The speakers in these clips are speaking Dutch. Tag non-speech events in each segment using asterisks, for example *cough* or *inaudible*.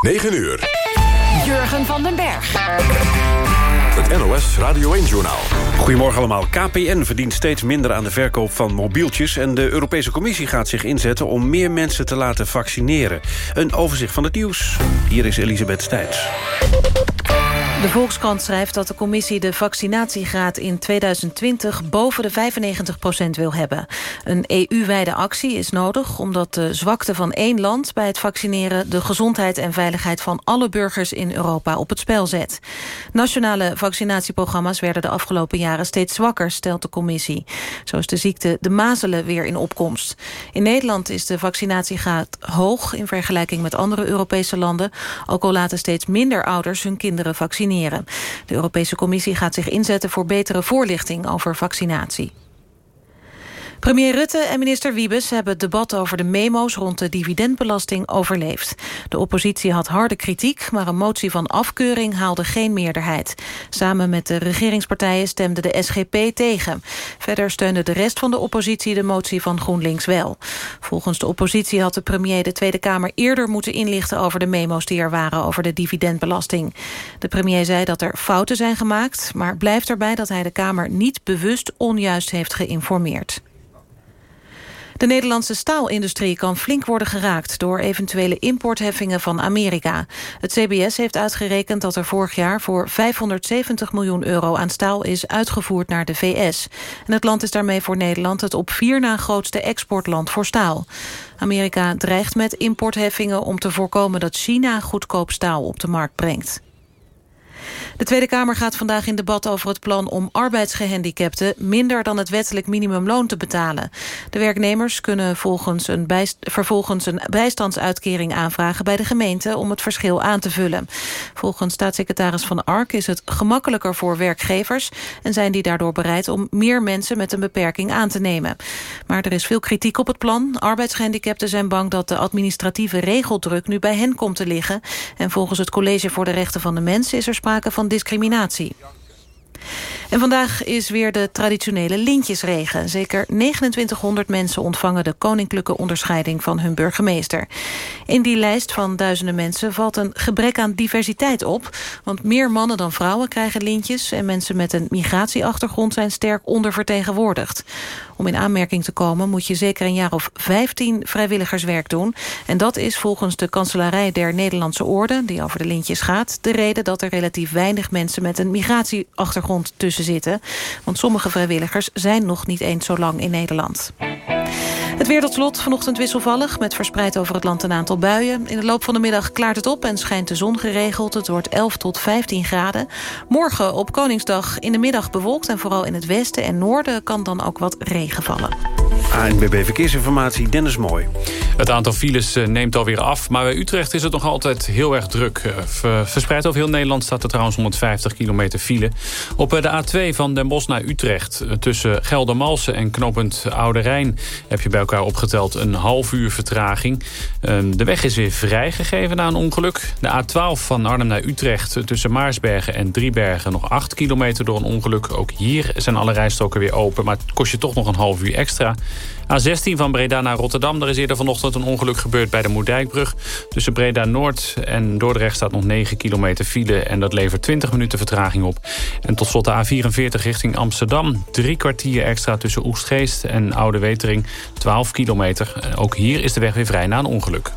9 uur. Jurgen van den Berg. Het NOS Radio 1-journaal. Goedemorgen allemaal. KPN verdient steeds minder aan de verkoop van mobieltjes... en de Europese Commissie gaat zich inzetten om meer mensen te laten vaccineren. Een overzicht van het nieuws. Hier is Elisabeth Stijns. De Volkskrant schrijft dat de commissie de vaccinatiegraad in 2020 boven de 95% wil hebben. Een EU-wijde actie is nodig omdat de zwakte van één land bij het vaccineren de gezondheid en veiligheid van alle burgers in Europa op het spel zet. Nationale vaccinatieprogramma's werden de afgelopen jaren steeds zwakker, stelt de commissie. Zo is de ziekte de mazelen weer in opkomst. In Nederland is de vaccinatiegraad hoog in vergelijking met andere Europese landen, ook al laten steeds minder ouders hun kinderen vaccineren. De Europese Commissie gaat zich inzetten voor betere voorlichting over vaccinatie. Premier Rutte en minister Wiebes hebben het debat over de memo's rond de dividendbelasting overleefd. De oppositie had harde kritiek, maar een motie van afkeuring haalde geen meerderheid. Samen met de regeringspartijen stemde de SGP tegen. Verder steunde de rest van de oppositie de motie van GroenLinks wel. Volgens de oppositie had de premier de Tweede Kamer eerder moeten inlichten over de memo's die er waren over de dividendbelasting. De premier zei dat er fouten zijn gemaakt, maar blijft erbij dat hij de Kamer niet bewust onjuist heeft geïnformeerd. De Nederlandse staalindustrie kan flink worden geraakt... door eventuele importheffingen van Amerika. Het CBS heeft uitgerekend dat er vorig jaar... voor 570 miljoen euro aan staal is uitgevoerd naar de VS. En het land is daarmee voor Nederland... het op vier na grootste exportland voor staal. Amerika dreigt met importheffingen om te voorkomen... dat China goedkoop staal op de markt brengt. De Tweede Kamer gaat vandaag in debat over het plan om arbeidsgehandicapten minder dan het wettelijk minimumloon te betalen. De werknemers kunnen volgens een vervolgens een bijstandsuitkering aanvragen bij de gemeente om het verschil aan te vullen. Volgens staatssecretaris Van Ark is het gemakkelijker voor werkgevers en zijn die daardoor bereid om meer mensen met een beperking aan te nemen. Maar er is veel kritiek op het plan. Arbeidsgehandicapten zijn bang dat de administratieve regeldruk nu bij hen komt te liggen. En volgens het College voor de Rechten van de Mens is er sprake van discriminatie. En vandaag is weer de traditionele lintjesregen. Zeker 2900 mensen ontvangen de koninklijke onderscheiding van hun burgemeester. In die lijst van duizenden mensen valt een gebrek aan diversiteit op. Want meer mannen dan vrouwen krijgen lintjes... en mensen met een migratieachtergrond zijn sterk ondervertegenwoordigd. Om in aanmerking te komen moet je zeker een jaar of 15 vrijwilligerswerk doen. En dat is volgens de Kanselarij der Nederlandse Orde... die over de lintjes gaat, de reden dat er relatief weinig mensen... met een migratieachtergrond tussen zitten. Want sommige vrijwilligers zijn nog niet eens zo lang in Nederland. Het weer tot slot vanochtend wisselvallig... met verspreid over het land een aantal buien. In de loop van de middag klaart het op en schijnt de zon geregeld. Het wordt 11 tot 15 graden. Morgen op Koningsdag in de middag bewolkt... en vooral in het westen en noorden kan dan ook wat regen vallen. ANBB Verkeersinformatie, Dennis Mooi. Het aantal files eh, neemt alweer af, maar bij Utrecht is het nog altijd heel erg druk. Eh, verspreid over heel Nederland staat er trouwens 150 kilometer file. Op eh, de A2 van Den Bosch naar Utrecht, tussen Geldermalsen en knooppunt Oude Rijn... heb je bij elkaar opgeteld een half uur vertraging. Ehm, de weg is weer vrijgegeven na een ongeluk. De A12 van Arnhem naar Utrecht, tussen Maarsbergen en Driebergen... nog 8 kilometer door een ongeluk. Ook hier zijn alle rijstroken weer open, maar het kost je toch nog een half uur extra. A16 van Breda naar Rotterdam. Daar is eerder vanochtend een ongeluk gebeurd bij de Moerdijkbrug. Tussen Breda Noord en Dordrecht staat nog 9 kilometer file... en dat levert 20 minuten vertraging op. En tot slot de A44 richting Amsterdam. Drie kwartier extra tussen Oestgeest en Oude Wetering. 12 kilometer. Ook hier is de weg weer vrij na een ongeluk.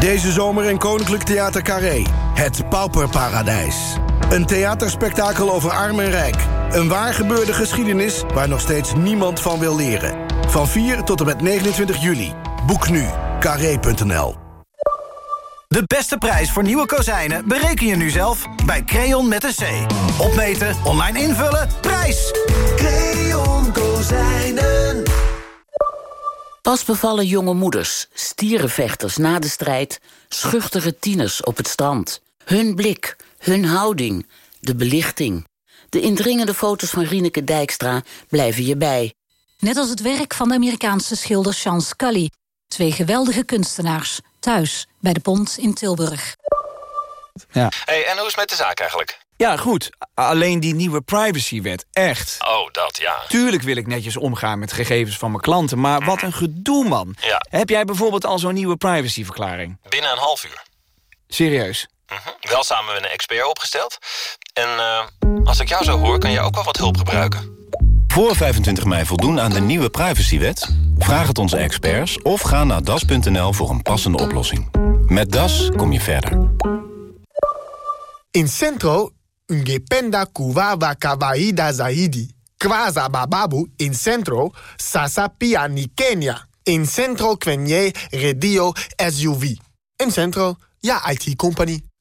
Deze zomer in Koninklijk Theater Carré. Het Pauperparadijs. Een theaterspektakel over arm en rijk. Een waar gebeurde geschiedenis waar nog steeds niemand van wil leren. Van 4 tot en met 29 juli. Boek nu. Carré.nl De beste prijs voor nieuwe kozijnen bereken je nu zelf bij Creon met een C. Opmeten, online invullen, prijs! Creon Kozijnen. Pas bevallen jonge moeders, stierenvechters na de strijd... schuchtere tieners op het strand. Hun blik, hun houding, de belichting. De indringende foto's van Rieneke Dijkstra blijven je bij. Net als het werk van de Amerikaanse schilder Sean Scully. Twee geweldige kunstenaars, thuis, bij de Pont in Tilburg. Ja. Hey, en hoe is het met de zaak eigenlijk? Ja, goed. Alleen die nieuwe privacywet, echt. Oh, dat, ja. Tuurlijk wil ik netjes omgaan met gegevens van mijn klanten... maar wat een gedoe, man. Ja. Heb jij bijvoorbeeld al zo'n nieuwe privacyverklaring? Binnen een half uur. Serieus? Mhm. Wel samen met een expert opgesteld. En uh, als ik jou zo hoor, kan jij ook wel wat hulp gebruiken. Voor 25 mei voldoen aan de nieuwe privacywet? Vraag het onze experts of ga naar das.nl voor een passende oplossing. Met Das kom je verder. In Centro, ungependa kuwawa kawaida zaidi. Kwaza bababu in Centro, sasa pia ni Kenya. In Centro kwenye radio SUV. In Centro, ja IT-company.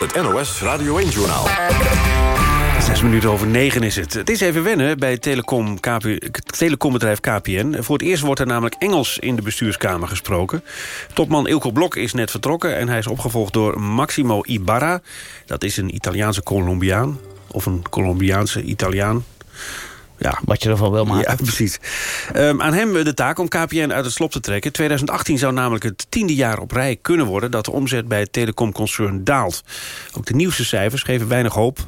Het NOS Radio 1-journaal. Zes minuten over negen is het. Het is even wennen bij telecom telecombedrijf KPN. Voor het eerst wordt er namelijk Engels in de bestuurskamer gesproken. Topman Ilko Blok is net vertrokken... en hij is opgevolgd door Maximo Ibarra. Dat is een Italiaanse Colombiaan. Of een Colombiaanse Italiaan. Ja. Wat je ervan wil maken. Ja, precies. Um, aan hem de taak om KPN uit het slop te trekken. 2018 zou namelijk het tiende jaar op rij kunnen worden... dat de omzet bij het telecomconcern daalt. Ook de nieuwste cijfers geven weinig hoop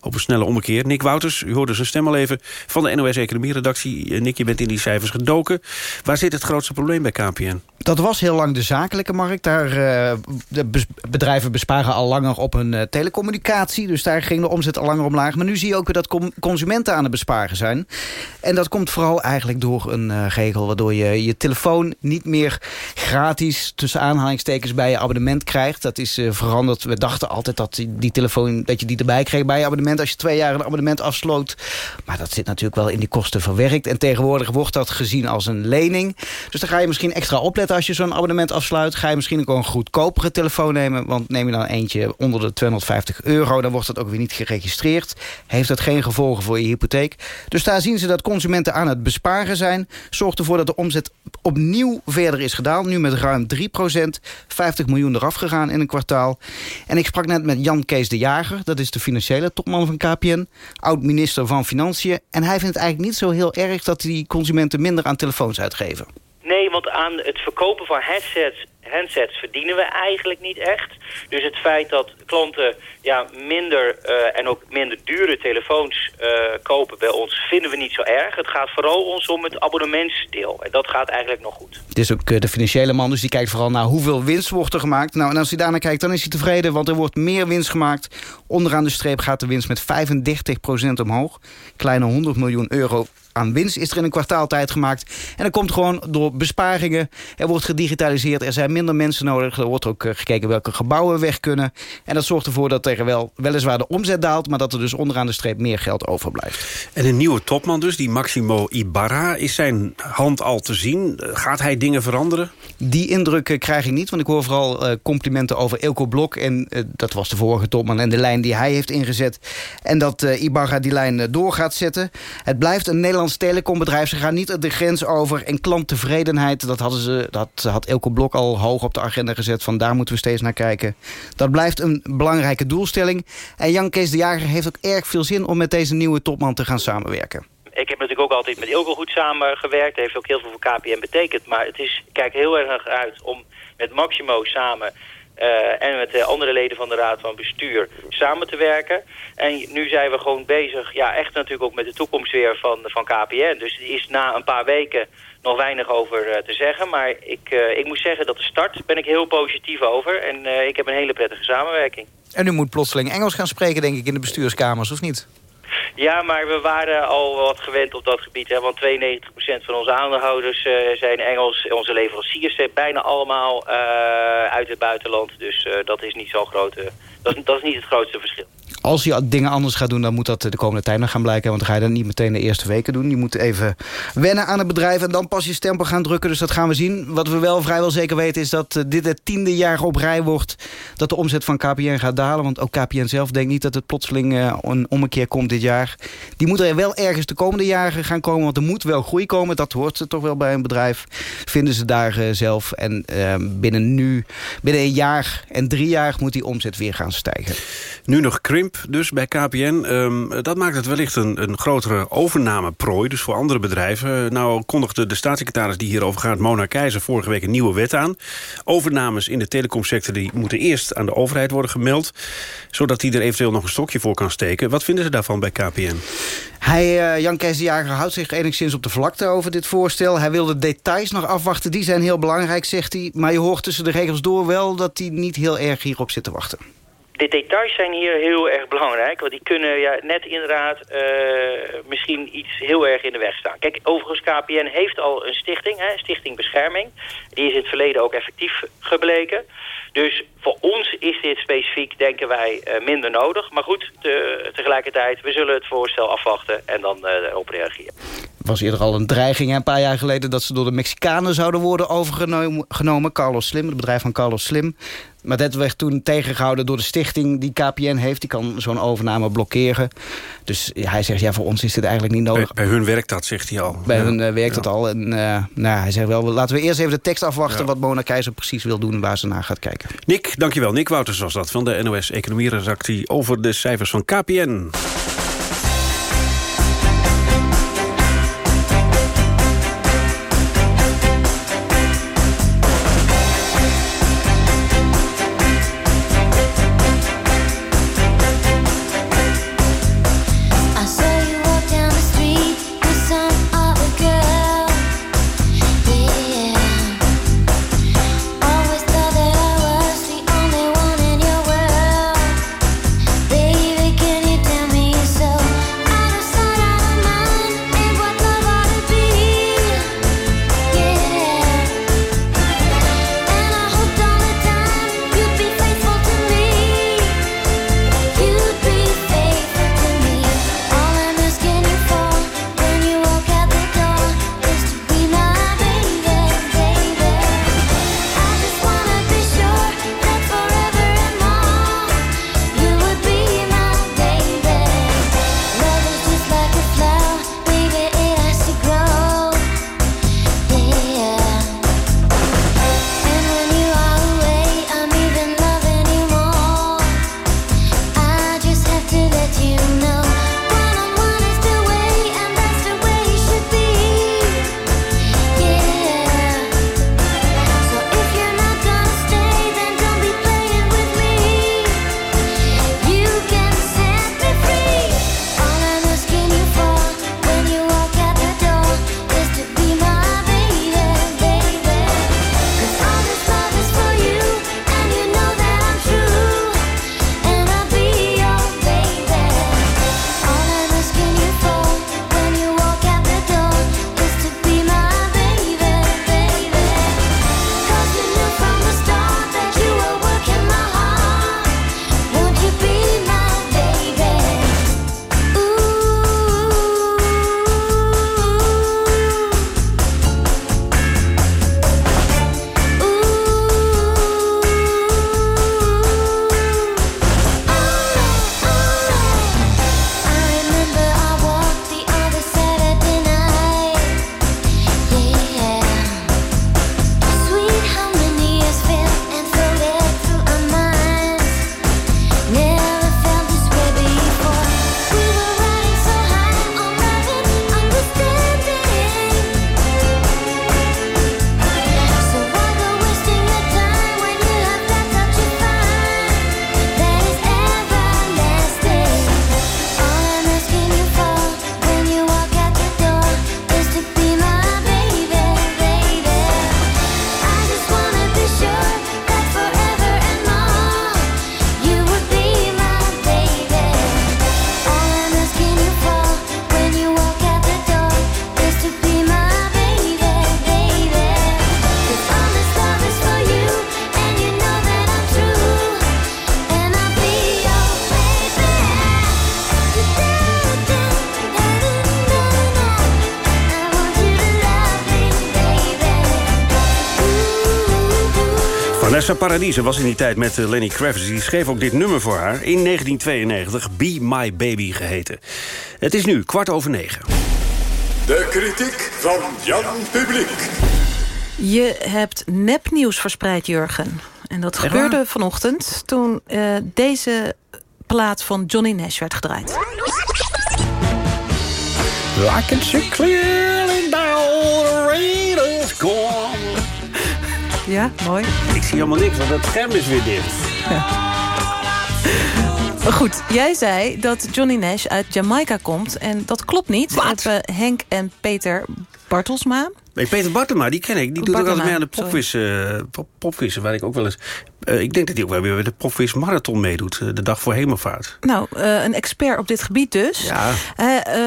op een snelle ommekeer. Nick Wouters, u hoorde zijn stem al even van de NOS Economie-redactie. Nick, je bent in die cijfers gedoken. Waar zit het grootste probleem bij KPN? Dat was heel lang de zakelijke markt. Daar, uh, de bedrijven besparen al langer op hun uh, telecommunicatie. Dus daar ging de omzet al langer omlaag. Maar nu zie je ook dat consumenten aan het besparen zijn. En dat komt vooral eigenlijk door een uh, regel... waardoor je je telefoon niet meer gratis... tussen aanhalingstekens bij je abonnement krijgt. Dat is veranderd. We dachten altijd dat die, die telefoon dat je die erbij kreeg bij je abonnement... als je twee jaar een abonnement afsloot. Maar dat zit natuurlijk wel in die kosten verwerkt. En tegenwoordig wordt dat gezien als een lening. Dus dan ga je misschien extra opletten als je zo'n abonnement afsluit... ga je misschien ook een goedkopere telefoon nemen. Want neem je dan eentje onder de 250 euro... dan wordt dat ook weer niet geregistreerd. Heeft dat geen gevolgen voor je hypotheek. Dus daar zien ze dat consumenten aan het besparen zijn. Zorgt ervoor dat de omzet opnieuw verder is gedaald. Nu met ruim 3% 50 miljoen eraf gegaan in een kwartaal. En ik sprak net met Jan Kees de Jager. Dat is de financiële topman van KPN. Oud-minister van Financiën. En hij vindt het eigenlijk niet zo heel erg... dat die consumenten minder aan telefoons uitgeven. Want aan het verkopen van headsets, handsets verdienen we eigenlijk niet echt. Dus het feit dat klanten ja, minder uh, en ook minder dure telefoons uh, kopen bij ons... vinden we niet zo erg. Het gaat vooral ons om het abonnementsdeel. En dat gaat eigenlijk nog goed. Het is ook uh, de financiële man, dus die kijkt vooral naar hoeveel winst wordt er gemaakt. Nou, en als hij daarnaar kijkt, dan is hij tevreden, want er wordt meer winst gemaakt. Onderaan de streep gaat de winst met 35% omhoog. Kleine 100 miljoen euro aan winst is er in een kwartaaltijd gemaakt. En dat komt gewoon door besparingen. Er wordt gedigitaliseerd, er zijn minder mensen nodig. Er wordt ook gekeken welke gebouwen weg kunnen. En dat zorgt ervoor dat er wel, weliswaar de omzet daalt... maar dat er dus onderaan de streep meer geld overblijft. En een nieuwe topman dus, die Maximo Ibarra. Is zijn hand al te zien? Gaat hij dingen veranderen? Die indruk krijg ik niet, want ik hoor vooral uh, complimenten over Ilko Blok. En dat was de vorige topman en de lijn die hij heeft ingezet. En dat uh, Ibarra die lijn door gaat zetten. Het blijft een Nederlands telecombedrijf. Ze gaan niet de grens over. En klanttevredenheid, dat, hadden ze, dat had Elko Blok al hoog op de agenda gezet. Van daar moeten we steeds naar kijken. Dat blijft een belangrijke doelstelling. En Jan Kees de Jager heeft ook erg veel zin om met deze nieuwe topman te gaan samenwerken. Ik heb natuurlijk ook altijd met Ilko goed samengewerkt. Dat heeft ook heel veel voor KPN betekend. Maar het is, kijk heel erg uit om met Maximo samen uh, en met de andere leden van de Raad van Bestuur samen te werken. En nu zijn we gewoon bezig, ja, echt natuurlijk ook met de toekomst weer van, van KPN. Dus er is na een paar weken nog weinig over uh, te zeggen. Maar ik, ik moet zeggen dat de start ben ik heel positief over. En ik heb een hele prettige samenwerking. En u moet plotseling Engels gaan spreken, denk ik, in de bestuurskamers, of niet? Ja, maar we waren al wat gewend op dat gebied. Hè, want 92% van onze aandeelhouders uh, zijn Engels. Onze leveranciers zijn bijna allemaal uh, uit het buitenland. Dus uh, dat is niet zo groot. dat, is, dat is niet het grootste verschil. Als je dingen anders gaat doen... dan moet dat de komende tijd nog gaan blijken. Want dan ga je dat niet meteen de eerste weken doen. Je moet even wennen aan het bedrijf en dan pas je stempel gaan drukken. Dus dat gaan we zien. Wat we wel vrijwel zeker weten is dat dit het tiende jaar op rij wordt... dat de omzet van KPN gaat dalen. Want ook KPN zelf denkt niet dat het plotseling een ommekeer komt dit jaar. Die moet er wel ergens de komende jaren gaan komen. Want er moet wel groei komen. Dat hoort toch wel bij een bedrijf. Vinden ze daar zelf. En binnen nu, binnen een jaar en drie jaar moet die omzet weer gaan stijgen. Nu nog krimp dus bij KPN. Ehm, dat maakt het wellicht een, een grotere overnameprooi, dus voor andere bedrijven. Nou kondigde de staatssecretaris die hierover gaat, Mona Keizer, vorige week een nieuwe wet aan. Overnames in de telecomsector die moeten eerst aan de overheid worden gemeld, zodat die er eventueel nog een stokje voor kan steken. Wat vinden ze daarvan bij KPN? Hij, uh, Jan Jager houdt zich enigszins op de vlakte over dit voorstel. Hij wil de details nog afwachten, die zijn heel belangrijk, zegt hij. Maar je hoort tussen de regels door wel dat hij niet heel erg hierop zit te wachten de details zijn hier heel erg belangrijk. Want die kunnen ja, net inderdaad uh, misschien iets heel erg in de weg staan. Kijk, overigens KPN heeft al een stichting, hè, Stichting Bescherming. Die is in het verleden ook effectief gebleken. Dus voor ons is dit specifiek, denken wij, uh, minder nodig. Maar goed, te, tegelijkertijd, we zullen het voorstel afwachten en dan uh, erop reageren. Er was eerder al een dreiging een paar jaar geleden... dat ze door de Mexicanen zouden worden overgenomen. Carlos Slim, het bedrijf van Carlos Slim. Maar dat werd toen tegengehouden door de stichting die KPN heeft. Die kan zo'n overname blokkeren. Dus hij zegt, ja, voor ons is dit eigenlijk niet nodig. Bij, hun werkt dat, zegt hij al. Bij hun uh, werkt dat al. En uh, nou, hij zegt wel, laten we eerst even de tekst afwachten... wat Mona Keizer precies wil doen waar ze naar gaat kijken. Nick, dankjewel. Nick Wouters was dat van de NOS Economie-redactie... over de cijfers van KPN. Paradise was in die tijd met eh, Lenny Kravitz. Die schreef ook dit nummer voor haar in 1992. Be My Baby geheten. Het is nu kwart over negen. De kritiek van Jan Publiek. Je hebt nepnieuws verspreid, Jurgen. En dat Echt gebeurde waar? vanochtend toen eh, deze plaat van Johnny Nash werd gedraaid. I can see clearly the rain gone. Ja, mooi. Ik zie helemaal niks, want het scherm is weer dicht. Maar *laughs* goed, jij zei dat Johnny Nash uit Jamaica komt. En dat klopt niet. Wat? Hebben Henk en Peter Bartelsma. Nee, Peter Bartema, die ken ik. Die doet ook altijd mee aan de popquiz, eh, pop, popquizzen, waar ik ook wel eens... eh, ik denk dat hij ook wel weer bij de popquiz marathon meedoet. eh, de dag voor hemelvaart. Nou, eh, een expert op dit gebied dus. Ja.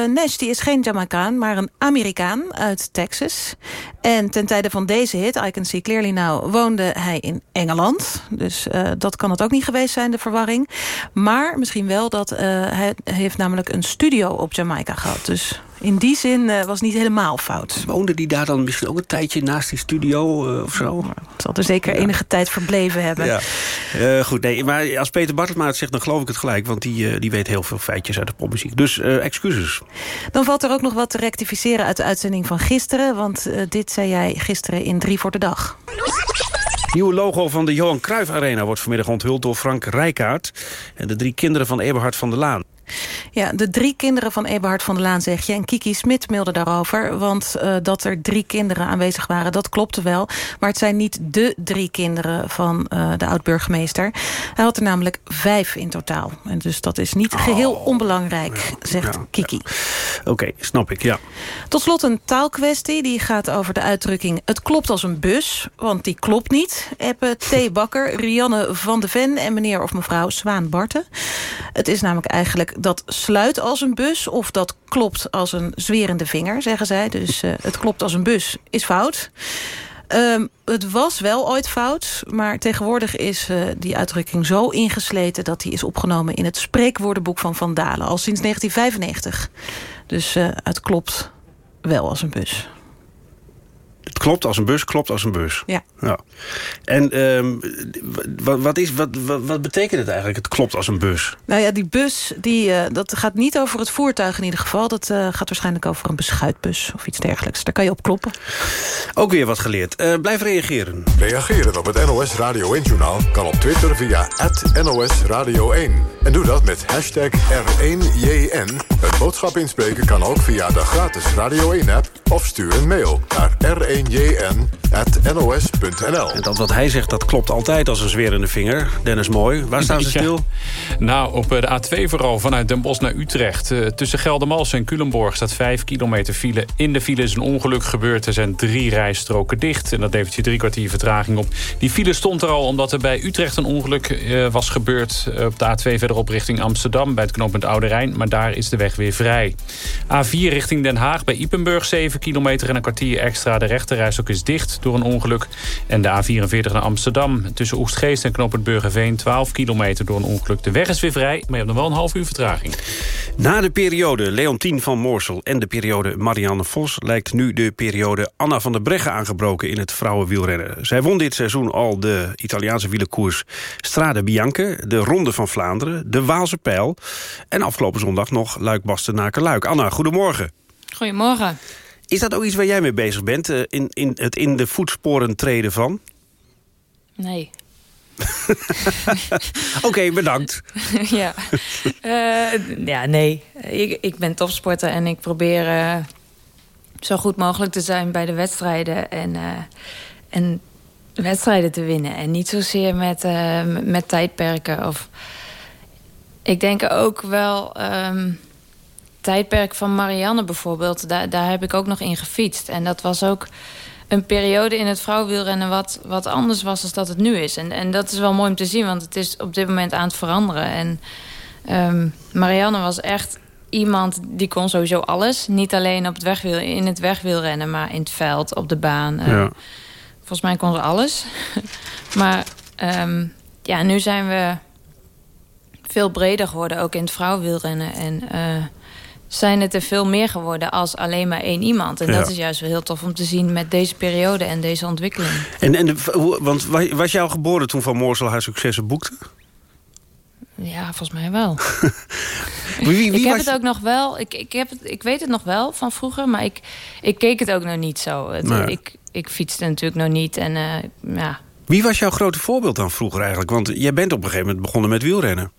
Nash die is geen Jamaicaan, maar een Amerikaan uit Texas. En ten tijde van deze hit, I Can See Clearly Now... woonde hij in Engeland. Dus dat kan het ook niet geweest zijn, de verwarring. Maar misschien wel dat hij heeft namelijk een studio op Jamaica gehad. Dus in die zin eh, was het niet helemaal fout. Woonde die daar dan misschien ook een tijdje naast die studio eh, of zo? Zal er zeker enige tijd verbleven hebben. Ja. Eh, goed, nee, maar als Peter Bartema het zegt, dan geloof ik het gelijk. Want die, eh, die weet heel veel feitjes uit de popmuziek. Dus eh, excuses. Dan valt er ook nog wat te rectificeren uit de uitzending van gisteren. Want dit zei jij gisteren in Drie voor de Dag. Nieuwe logo van de Johan Cruijff Arena wordt vanmiddag onthuld door Frank Rijkaard. En de drie kinderen van Eberhard van der Laan. Ja, de drie kinderen van Eberhard van der Laan zeg je. En Kiki Smit mailde daarover. Want eh, dat er drie kinderen aanwezig waren, dat klopte wel. Maar het zijn niet de drie kinderen van eh, de oud-burgemeester. Hij had er namelijk vijf in totaal. En dus dat is niet geheel onbelangrijk, zegt Kiki. Oké, snap ik, ja. Tot slot een taalkwestie. Die gaat over de uitdrukking... het klopt als een bus, want die klopt niet. Appen T. Bakker, Rianne van de Ven... en meneer of mevrouw Zwaan Barten. Het is namelijk eigenlijk dat sluit als een bus... of dat klopt als een zwerende vinger, zeggen zij. Dus eh, het klopt als een bus is fout. Ehm, het was wel ooit fout, maar tegenwoordig is eh, die uitdrukking zo ingesleten... dat die is opgenomen in het spreekwoordenboek van Van Dalen. Al sinds 1995. Dus eh, het klopt wel als een bus. Het klopt als een bus, klopt als een bus. Ja. ja. En ehm, wat, wat, is, wat, wat, wat betekent het eigenlijk, het klopt als een bus? Nou ja, die bus, die, eh, dat gaat niet over het voertuig in ieder geval. Dat eh, gaat waarschijnlijk over een beschuitbus of iets dergelijks. Daar kan je op kloppen. Ook weer wat geleerd. Eh, blijf reageren. Reageren op het NOS Radio 1-journaal kan op Twitter via NOS Radio 1. En doe dat met hashtag R1JN. Het boodschap inspreken kan ook via de gratis Radio 1-app... of stuur een mail naar r1jn.nos.nl. En dat wat hij zegt, dat klopt altijd als een zwerende vinger. Dennis Mooi, waar staan ze *laughs* Ja. stil? Nou, op eh, de A2 vooral, vanuit Den Bosch naar Utrecht. Eh, tussen Geldermalsen en Culemborg staat 5 kilometer file. In de file is een ongeluk gebeurd. Er zijn drie rijstroken dicht. En dat levert je drie kwartier vertraging op. Die file stond er al omdat er bij Utrecht een ongeluk eh, was gebeurd. op de A2 verderop richting Amsterdam bij het knooppunt Oude Rijn. Maar daar is de weg weer vrij. A4 richting Den Haag bij Ipenburg 7 kilometer en een kwartier extra. De rechterrijstok is dicht door een ongeluk. En de A44 naar Amsterdam tussen Oegstgeest en knooppunt Burgerveen 12 kilometer door een ongeluk. De weg is weer vrij, maar je hebt nog wel een half uur vertraging. Na de periode Leontien van Moorsel en de periode Marianne Vos... lijkt nu de periode Anna van der Breggen aangebroken in het vrouwenwielrennen. Zij won dit seizoen al de Italiaanse wielerkoers Strade Bianche... de Ronde van Vlaanderen, de Waalse Pijl... en afgelopen zondag nog Luik-Bastenaken-Luik. Anna, goedemorgen. Goedemorgen. Is dat ook iets waar jij mee bezig bent? eh, In, in, het in de voetsporen treden van? Nee. *laughs* Oké, bedankt. *laughs* ja. Eh, ja, nee. Ik, ik ben topsporter en ik probeer eh, zo goed mogelijk te zijn bij de wedstrijden. En, en wedstrijden te winnen. En niet zozeer met, met tijdperken. Of... Ik denk ook wel... ehm, tijdperk van Marianne bijvoorbeeld, daar, daar heb ik ook nog in gefietst. En dat was ook een periode in het vrouwenwielrennen wat, wat anders was dan dat het nu is. En, en dat is wel mooi om te zien, want het is op dit moment aan het veranderen. En ehm, Marianne was echt iemand die kon sowieso alles. Niet alleen op het wegwiel, in het wegwielrennen, maar in het veld, op de baan. Eh, Ja. Volgens mij kon ze alles. *laughs* maar ehm, ja, nu zijn we veel breder geworden, ook in het vrouwenwielrennen. En eh, zijn het er veel meer geworden als alleen maar één iemand. En Ja. dat is juist wel heel tof om te zien met deze periode en deze ontwikkeling. En, en de- want wa- was jou geboren toen Van Moorsel haar successen boekte? Ja, volgens mij wel. *laughs* Wie, wie ik heb was- het ook nog wel. Ik, ik, heb het, ik weet het nog wel van vroeger, maar ik, ik keek het ook nog niet zo. Het- ik, ik fietste natuurlijk nog niet. En eh, ja, Wie was jouw grote voorbeeld dan vroeger eigenlijk? Want jij bent op een gegeven moment begonnen met wielrennen.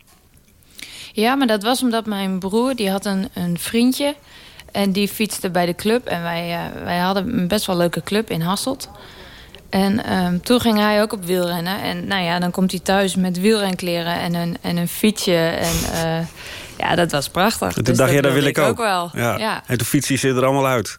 Ja, maar dat was omdat mijn broer, die had een, een vriendje. En die fietste bij de club. En wij, eh, wij hadden een best wel leuke club in Hasselt. En ehm, toen ging hij ook op wielrennen. En nou ja, dan komt hij thuis met wielrenkleren en een, en een fietsje. En eh, ja, dat was prachtig. En toen Dus dacht je, dat wil ik ook. wel. Ja. Ja. En toen fiets je ze er allemaal uit.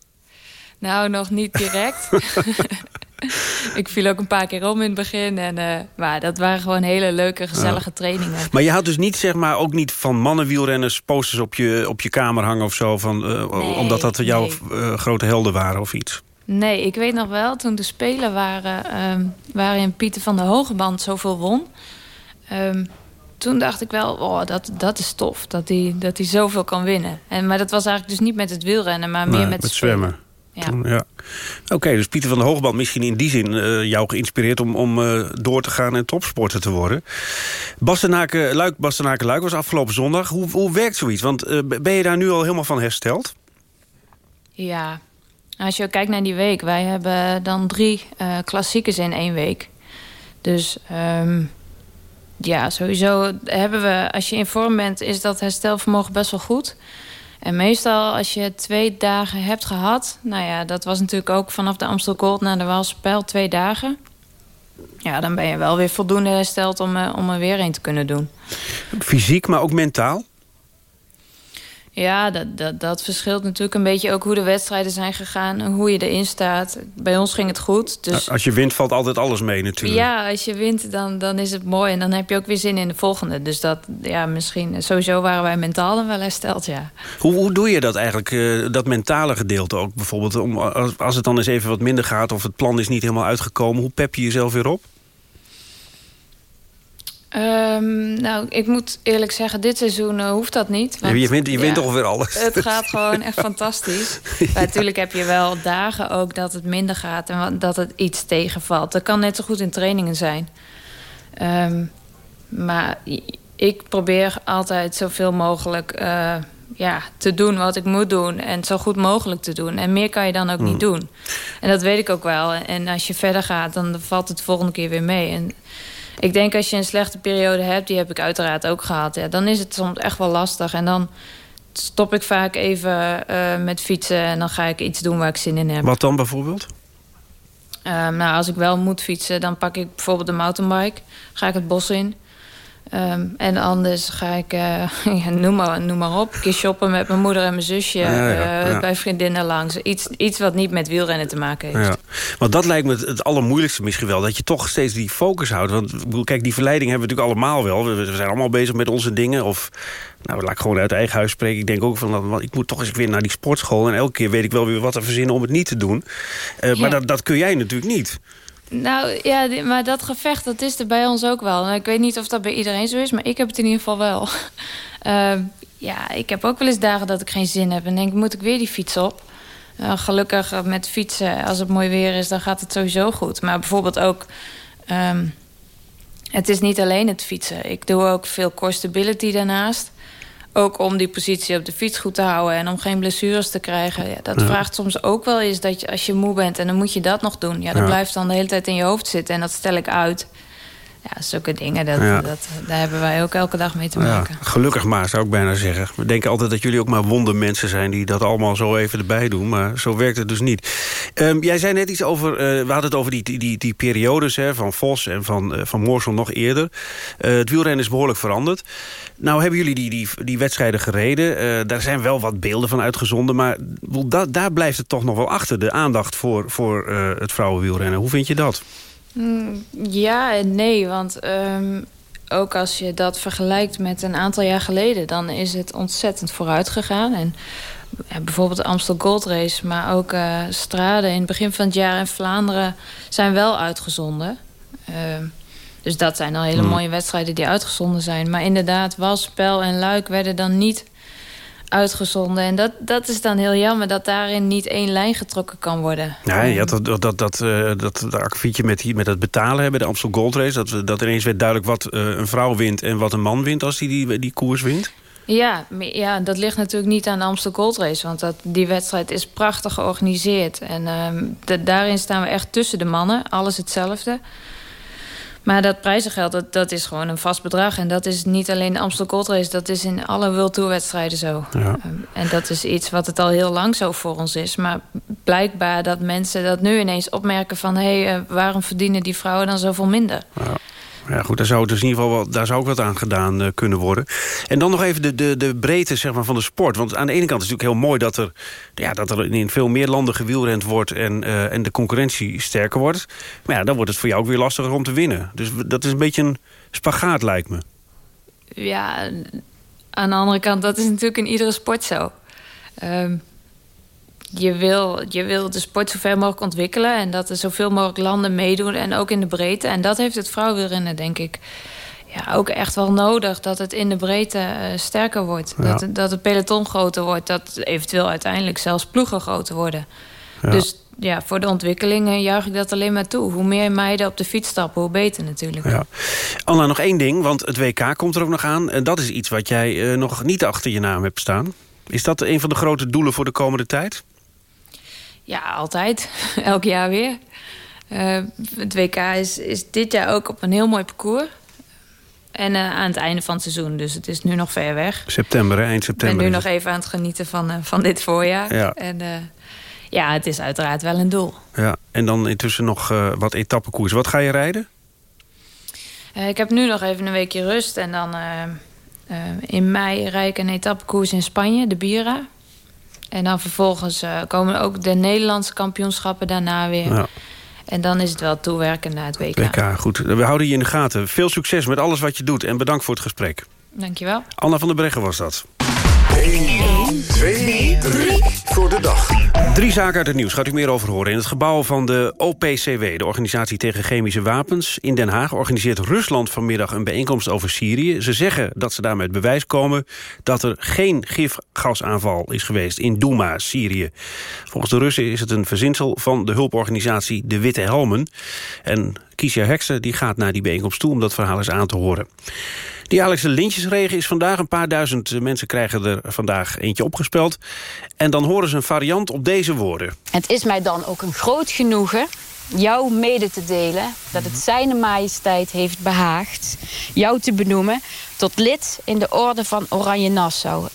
Nou, nog niet direct. *laughs* *laughs* ik viel ook een paar keer om in het begin. En, eh, maar dat waren gewoon hele leuke, gezellige trainingen. Maar je had dus niet, zeg maar, ook niet van mannenwielrenners posters op je, op je kamer hangen of zo. Van, eh, omdat dat jouw eh, grote helden waren of iets. Nee, ik weet nog wel, toen de Spelen waren... ehm, waarin Pieter van der Hogeband zoveel won... ehm, toen dacht ik wel, oh, dat, dat is tof. Dat hij dat hij zoveel kan winnen. En, maar dat was eigenlijk dus niet met het wielrennen... maar meer met, met zwemmen. Ja. Oké, dus Pieter van der Hogeband misschien in die zin eh, jou geïnspireerd... om, om eh, door te gaan en topsporter te worden. Bastenaken, Luik, Bastenaken Luik was afgelopen zondag. Hoe, hoe werkt zoiets? Want eh, ben je daar nu al helemaal van hersteld? Ja, als je kijkt naar die week... wij hebben dan drie klassiekers in één week. Dus ehm, ja, sowieso hebben we... als je in vorm bent, is dat herstelvermogen best wel goed. En meestal als je twee dagen hebt gehad... nou ja, dat was natuurlijk ook vanaf de Amstel Gold naar de Waalse Pijl twee dagen... ja, dan ben je wel weer voldoende hersteld om, eh, om er weer een te kunnen doen. Fysiek, maar ook mentaal? Ja, dat, dat, dat verschilt natuurlijk een beetje ook hoe de wedstrijden zijn gegaan... en hoe je erin staat. Bij ons ging het goed, dus... Als je wint valt altijd alles mee natuurlijk. Ja, als je wint, dan, dan is het mooi. En dan heb je ook weer zin in de volgende. Dus dat, ja, misschien... Sowieso waren wij mentaal dan wel hersteld, ja. Hoe, hoe doe je dat eigenlijk, eh, dat mentale gedeelte ook bijvoorbeeld? Om, als, als het dan eens even wat minder gaat of het plan is niet helemaal uitgekomen... hoe pep je jezelf weer op? Ehm, nou, ik moet eerlijk zeggen, dit seizoen eh, hoeft dat niet. Ja, je wint- je wint ongeveer alles. Het gaat gewoon echt fantastisch. *laughs* Maar natuurlijk heb je wel dagen ook dat het minder gaat... en dat het iets tegenvalt. Dat kan net zo goed in trainingen zijn. Ehm, maar ik probeer altijd zoveel mogelijk eh, ja, te doen wat ik moet doen. En zo goed mogelijk te doen. En meer kan je dan ook Hmm. niet doen. En dat weet ik ook wel. En als je verder gaat, dan valt het de volgende keer weer mee. En ik denk als je een slechte periode hebt, die heb ik uiteraard ook gehad. Ja, dan is het soms echt wel lastig. En dan stop ik vaak even eh, met fietsen en dan ga ik iets doen waar ik zin in heb. Wat dan bijvoorbeeld? Ehm, nou, als ik wel moet fietsen, dan pak ik bijvoorbeeld de mountainbike. Ga ik het bos in. Ehm, en anders ga ik, eh, *laughs* ja, noem, maar, noem maar op, een keer shoppen met mijn moeder en mijn zusje. Ja, ja, eh, bij vriendinnen langs. Iets, iets wat niet met wielrennen te maken heeft. Ja. Want dat lijkt me het, het allermoeilijkste misschien wel. Dat je toch steeds die focus houdt. Want kijk, die verleiding hebben we natuurlijk allemaal wel. We, we zijn allemaal bezig met onze dingen. Of, nou, laat ik gewoon uit eigen huis spreken. Ik denk ook van, nou, ik moet toch eens weer naar die sportschool. En elke keer weet ik wel weer wat te verzinnen om het niet te doen. Eh, Maar dat, dat kun jij natuurlijk niet. Nou ja, maar dat gevecht, dat is er bij ons ook wel. En ik weet niet of dat bij iedereen zo is, maar ik heb het in ieder geval wel. *laughs* Ehm, ja, ik heb ook wel eens dagen dat ik geen zin heb. En denk, moet ik weer die fiets op? Eh, gelukkig met fietsen, als het mooi weer is, dan gaat het sowieso goed. Maar bijvoorbeeld ook... ehm, het is niet alleen het fietsen. Ik doe ook veel core stability daarnaast. Ook om die positie op de fiets goed te houden... en om geen blessures te krijgen. Ja, dat Ja. vraagt soms ook wel eens dat je, als je moe bent... en dan moet je dat nog doen. Ja, dat Ja. blijft dan de hele tijd in je hoofd zitten. En dat stel ik uit. Ja, zulke dingen, dat, Ja. dat, daar hebben wij ook elke dag mee te Ja, maken. gelukkig maar, zou ik bijna zeggen. We denken altijd dat jullie ook maar wondermensen zijn... die dat allemaal zo even erbij doen, maar zo werkt het dus niet. Ehm, jij zei net iets over... eh, we hadden het over die, die, die, periodes hè, van Vos en van, eh, van Moorsel nog eerder. Eh, het wielrennen is behoorlijk veranderd. Nou hebben jullie die, die, die wedstrijden gereden. Daar zijn wel wat beelden van uitgezonden... maar da- daar blijft het toch nog wel achter, de aandacht voor, voor het vrouwenwielrennen. Hoe vind je dat? Mm, Ja en nee, want ehm, ook als je dat vergelijkt met een aantal jaar geleden... dan is het ontzettend vooruit gegaan. En ja, bijvoorbeeld de Amstel Gold Race, maar ook eh Strade... in het begin van het jaar in Vlaanderen zijn wel uitgezonden. Ehm, dus dat zijn al hele Hmm. mooie wedstrijden die uitgezonden zijn. Maar inderdaad, Wals, Spel en Luik werden dan niet uitgezonden. En dat, dat is dan heel jammer dat daarin niet één lijn getrokken kan worden. Ja, je had dat, dat, dat, dat, uh, dat, akkefietje met, die- met het betalen bij de Amstel Gold Race. Dat, dat ineens werd duidelijk wat eh, een vrouw wint en wat een man wint als hij die, die, die koers wint. Ja, ja, dat ligt natuurlijk niet aan de Amstel Gold Race. Want dat, die wedstrijd is prachtig georganiseerd. En ehm, da- daarin staan we echt tussen de mannen. Alles hetzelfde. Maar dat prijzengeld, dat, dat is gewoon een vast bedrag. En dat is niet alleen de Amstel Gold Race. Dat is in alle World Tour wedstrijden zo. Ja. Ehm, en dat is iets wat het al heel lang zo voor ons is. Maar blijkbaar dat mensen dat nu ineens opmerken van... hé, hey, eh, waarom verdienen die vrouwen dan zoveel minder? Ja, goed, daar zou, dus in ieder geval wel, daar zou ook wat aan gedaan eh, kunnen worden. En dan nog even de, de, de breedte zeg maar, van de sport. Want aan de ene kant is het natuurlijk heel mooi... dat er, ja, dat er in veel meer landen gewielrend wordt... En, eh, en de concurrentie sterker wordt. Maar ja, dan wordt het voor jou ook weer lastiger om te winnen. Dus dat is een beetje een spagaat, lijkt me. Ja, aan de andere kant, dat is natuurlijk in iedere sport zo. Ehm, je, wil, je wil de sport zo ver mogelijk ontwikkelen... en dat er zoveel mogelijk landen meedoen en ook in de breedte. En dat heeft het vrouwenwielrennen, denk ik, ja, ook echt wel nodig. Dat het in de breedte eh, sterker wordt. Ja. Dat, dat het peloton groter wordt. Dat eventueel uiteindelijk zelfs ploegen groter worden. Ja. Dus ja, voor de ontwikkelingen juich ik dat alleen maar toe. Hoe meer meiden op de fiets stappen, hoe beter natuurlijk. Ja. Anna, nog één ding, want het WK komt er ook nog aan. En dat is iets wat jij eh, nog niet achter je naam hebt staan. Is dat een van de grote doelen voor de komende tijd? Ja, altijd. *laughs* Elk jaar weer. Eh, het WK is, is dit jaar ook op een heel mooi parcours. En eh, aan het einde van het seizoen, dus het is nu nog ver weg. September, hè? eind Ik ben september. nu nog even aan het genieten van, eh, van dit voorjaar. Ja. En ja, het is uiteraard wel een doel. Ja, en dan intussen nog wat etappekoers. Wat ga je rijden? Ik heb nu nog even een weekje rust. En dan in mei rijd ik een etappekoers in Spanje, de Bira. En dan vervolgens eh, komen ook de Nederlandse kampioenschappen daarna weer. Ja. En dan is het wel toewerken naar het WK. WK, goed. We houden je in de gaten. Veel succes met alles wat je doet. En bedankt voor het gesprek. Dankjewel. Anna van der Breggen was dat. 1, 2, 3 voor de dag. Drie zaken uit het nieuws gaat u meer over horen. In het gebouw van de OPCW, de Organisatie tegen Chemische Wapens... in Den Haag organiseert Rusland vanmiddag een bijeenkomst over Syrië. Ze zeggen dat ze daarmee het bewijs komen... dat er geen gifgasaanval is geweest in Douma, Syrië. Volgens de Russen is het een verzinsel van de hulporganisatie De Witte Helmen. En Kiesja Heksen die gaat naar die bijeenkomst toe om dat verhaal eens aan te horen. De jaarlijkse lintjesregen is vandaag. Een paar duizend mensen krijgen er vandaag eentje opgespeld. En dan horen ze een variant op deze woorden. Het is mij dan ook een groot genoegen jou mede te delen dat het zijne majesteit heeft behaagd jou te benoemen tot lid in de orde van Oranje Nassau.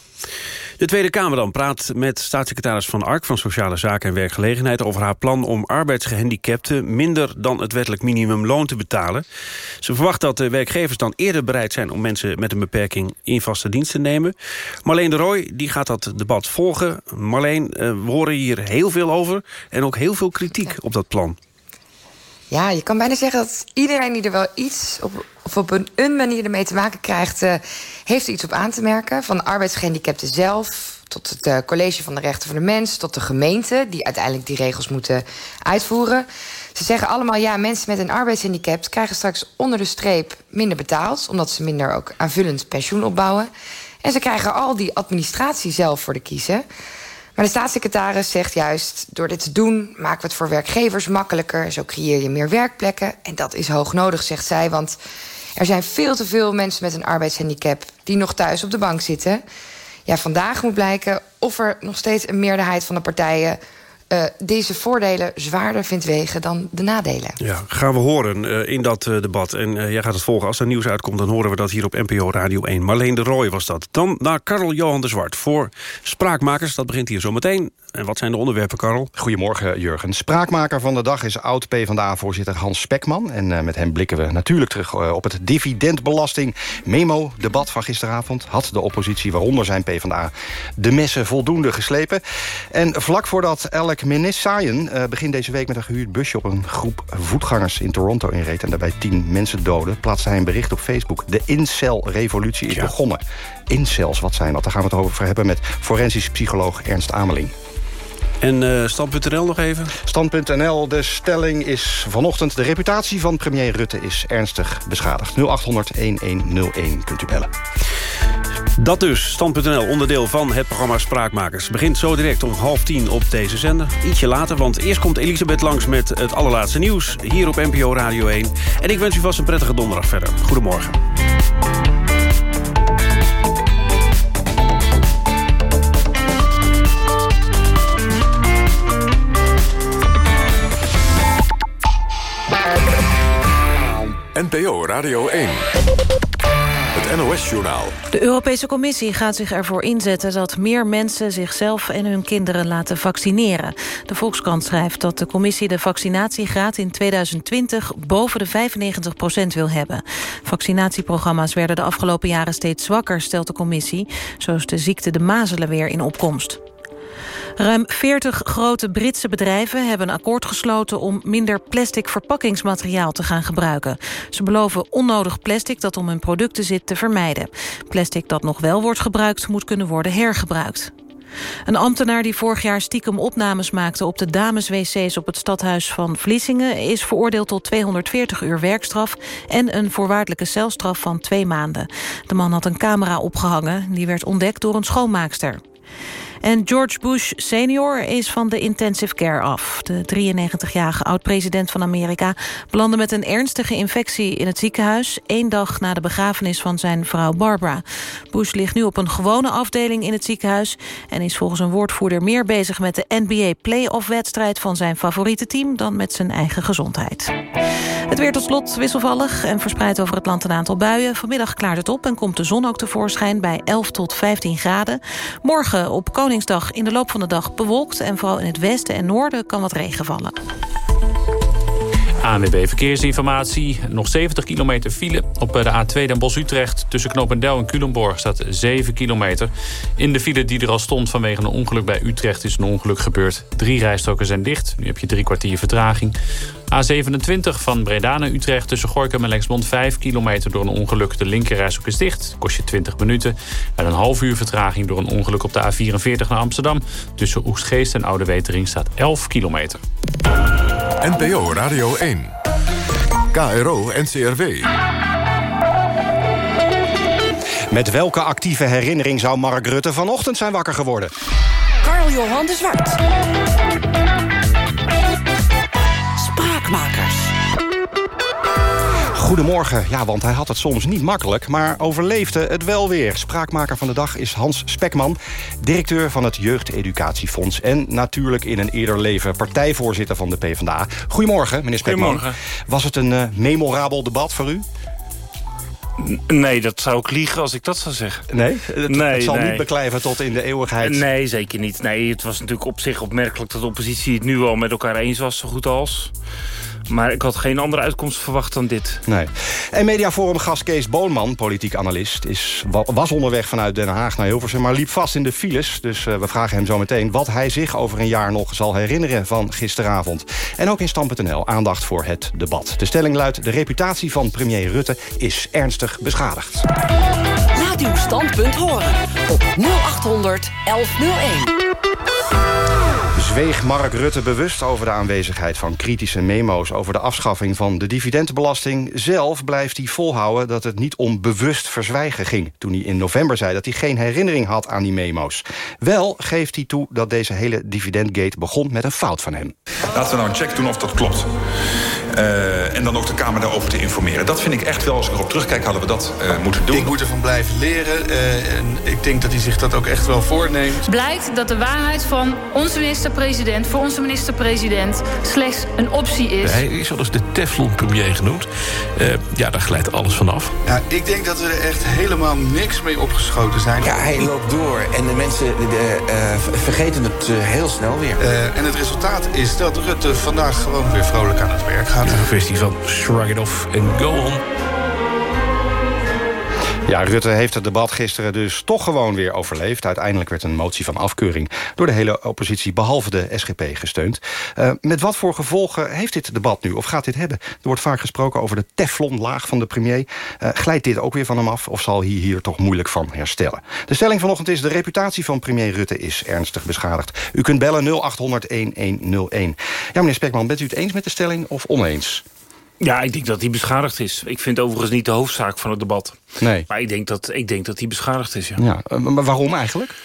De Tweede Kamer dan praat met staatssecretaris Van Ark... van Sociale Zaken en Werkgelegenheid over haar plan... om arbeidsgehandicapten minder dan het wettelijk minimumloon te betalen. Ze verwacht dat de werkgevers dan eerder bereid zijn... om mensen met een beperking in vaste dienst te nemen. Marleen de Rooij die gaat dat debat volgen. Marleen, eh, we horen hier heel veel over... en ook heel veel kritiek op dat plan. Ja, je kan bijna zeggen dat iedereen die er wel iets op, of op een, een manier ermee te maken krijgt, eh, heeft er iets op aan te merken. Van de arbeidsgehandicapten zelf, tot het eh, college van de rechten van de mens, tot de gemeente, die uiteindelijk die regels moeten uitvoeren. Ze zeggen allemaal, ja, mensen met een arbeidshandicap krijgen straks onder de streep minder betaald, omdat ze minder ook aanvullend pensioen opbouwen. En ze krijgen al die administratie zelf voor de kiezen. Maar de staatssecretaris zegt juist... door dit te doen maken we het voor werkgevers makkelijker. Zo creëer je meer werkplekken. En dat is hoog nodig, zegt zij. Want er zijn veel te veel mensen met een arbeidshandicap... die nog thuis op de bank zitten. Ja, vandaag moet blijken of er nog steeds een meerderheid van de partijen... eh, deze voordelen zwaarder vindt wegen dan de nadelen. Ja, gaan we horen eh, in dat eh, debat. En eh, jij gaat het volgen. Als er nieuws uitkomt, dan horen we dat hier op NPO Radio 1. Marleen de Rooij was dat. Dan naar Karel Johan de Zwart voor Spraakmakers. Dat begint hier zometeen. En wat zijn de onderwerpen, Karel? Goedemorgen, Jurgen. Spraakmaker van de dag is oud-PVDA-voorzitter Hans Spekman. En eh, met hem blikken we natuurlijk terug op het dividendbelasting-memo-debat van gisteravond. Had de oppositie, waaronder zijn PvdA, de messen voldoende geslepen. En vlak voordat Alec Menissaien uh, begin deze week met een gehuurd busje... op een groep voetgangers in Toronto inreed... en daarbij tien mensen doden, plaatste hij een bericht op Facebook. De incel-revolutie is begonnen. Incels, wat zijn dat? Daar gaan we het over hebben met forensisch psycholoog Ernst Ameling. En uh, Stand.nl nog even? Stand.nl, de stelling is vanochtend... de reputatie van premier Rutte is ernstig beschadigd. 0800-1101 kunt u bellen. Dat dus, Stand.nl, onderdeel van het programma Spraakmakers. Begint zo direct om half tien op deze zender. Ietsje later, want eerst komt Elisabeth langs met het allerlaatste nieuws... hier op NPO Radio 1. En ik wens u vast een prettige donderdag verder. Goedemorgen. NPO Radio 1. Het NOS-journaal. De Europese Commissie gaat zich ervoor inzetten... dat meer mensen zichzelf en hun kinderen laten vaccineren. De Volkskrant schrijft dat de commissie de vaccinatiegraad in 2020... boven de 95 procent wil hebben. Vaccinatieprogramma's werden de afgelopen jaren steeds zwakker... stelt de commissie, zoals de ziekte de mazelen weer in opkomst. Ruim 40 grote Britse bedrijven hebben een akkoord gesloten... om minder plastic verpakkingsmateriaal te gaan gebruiken. Ze beloven onnodig plastic dat om hun producten zit te vermijden. Plastic dat nog wel wordt gebruikt moet kunnen worden hergebruikt. Een ambtenaar die vorig jaar stiekem opnames maakte... op de dameswc's op het stadhuis van Vlissingen... is veroordeeld tot 240 uur werkstraf... en een voorwaardelijke celstraf van twee maanden. De man had een camera opgehangen. Die werd ontdekt door een schoonmaakster. En George Bush senior is van de intensive care af. De 93-jarige oud-president van Amerika belandde met een ernstige infectie in het ziekenhuis... één dag na de begrafenis van zijn vrouw Barbara. Bush ligt nu op een gewone afdeling in het ziekenhuis... en is volgens een woordvoerder meer bezig met de NBA play-off-wedstrijd... van zijn favoriete team dan met zijn eigen gezondheid. Het weer tot slot wisselvallig en verspreid over het land een aantal buien. Vanmiddag klaart het op en komt de zon ook tevoorschijn bij 11 tot 15 graden. Morgen op In de loop van de dag bewolkt... en vooral in het westen en noorden kan wat regen vallen. ANWB Verkeersinformatie. Nog 70 kilometer file op de A2 Den Bosch-Utrecht. Tussen Knopendel en Culemborg staat 7 kilometer. In de file die er al stond vanwege een ongeluk bij Utrecht... is een ongeluk gebeurd. Drie rijstroken zijn dicht. Nu heb je drie kwartier vertraging. A27 van Breda naar Utrecht tussen Gorkum en Lexmond 5 kilometer door een ongeluk. De linkerrijstrook is dicht, kost je 20 minuten. En een half uur vertraging door een ongeluk op de A44 naar Amsterdam. Tussen Oegstgeest en Oude Wetering staat 11 kilometer. NPO Radio 1. KRO NCRW. Met welke actieve herinnering zou Mark Rutte vanochtend zijn wakker geworden? Karl-Johan de Zwart. Goedemorgen. Ja, want hij had het soms niet makkelijk, maar overleefde het wel weer. Spraakmaker van de dag is Hans Spekman, directeur van het Jeugdeducatiefonds... en natuurlijk in een eerder leven partijvoorzitter van de PvdA. Goedemorgen, meneer Spekman. Goedemorgen. Was het een uh, memorabel debat voor u? Nee, dat zou ik liegen als ik dat zou zeggen. Nee? Het, nee, het zal nee. niet beklijven tot in de eeuwigheid? Nee, zeker niet. Nee, het was natuurlijk op zich opmerkelijk dat de oppositie het nu al met elkaar eens was, zo goed als. Maar ik had geen andere uitkomst verwacht dan dit. Nee. En Mediaforum gast Kees Boonman, politiek analist... Is, was onderweg vanuit Den Haag naar Hilversum... maar liep vast in de files. Dus uh, we vragen hem zo meteen wat hij zich over een jaar nog zal herinneren... van gisteravond. En ook in Stam.nl aandacht voor het debat. De stelling luidt... de reputatie van premier Rutte is ernstig beschadigd. Laat uw standpunt horen op 0800 1101. Zweeg Mark Rutte bewust over de aanwezigheid van kritische memo's... over de afschaffing van de dividendbelasting? Zelf blijft hij volhouden dat het niet om bewust verzwijgen ging... toen hij in november zei dat hij geen herinnering had aan die memo's. Wel geeft hij toe dat deze hele dividendgate begon met een fout van hem. Laten we nou een check doen of dat klopt. Uh, en dan ook de Kamer daarover te informeren. Dat vind ik echt wel, als ik erop terugkijk, hadden we dat uh, moeten doen. Ik moet ervan blijven leren. Uh, en ik denk dat hij zich dat ook echt wel voorneemt. Blijkt dat de waarheid van onze minister-president... voor onze minister-president slechts een optie is. Hij is al eens de Teflon-premier genoemd. ja, daar glijdt alles vanaf. Ja, ik denk dat we er echt helemaal niks mee opgeschoten zijn. Ja, hij loopt door. En de mensen de, vergeten het heel snel weer. en het resultaat is dat Rutte vandaag gewoon weer vrolijk aan het werk gaat. Een kwestie van shrug it off en go on. Ja, Rutte heeft het debat gisteren dus toch gewoon weer overleefd. Uiteindelijk werd een motie van afkeuring door de hele oppositie... behalve de SGP gesteund. Uh, met wat voor gevolgen heeft dit debat nu? Of gaat dit hebben? Er wordt vaak gesproken over de teflonlaag van de premier. Uh, glijdt dit ook weer van hem af? Of zal hij hier toch moeilijk van herstellen? De stelling vanochtend is... de reputatie van premier Rutte is ernstig beschadigd. U kunt bellen 0800-1101. Ja, meneer Spekman, bent u het eens met de stelling of oneens? Ja, ik denk dat hij beschadigd is. Ik vind overigens niet de hoofdzaak van het debat. Nee. Maar ik denk dat, ik denk dat hij beschadigd is, ja. Ja, eh, maar waarom eigenlijk?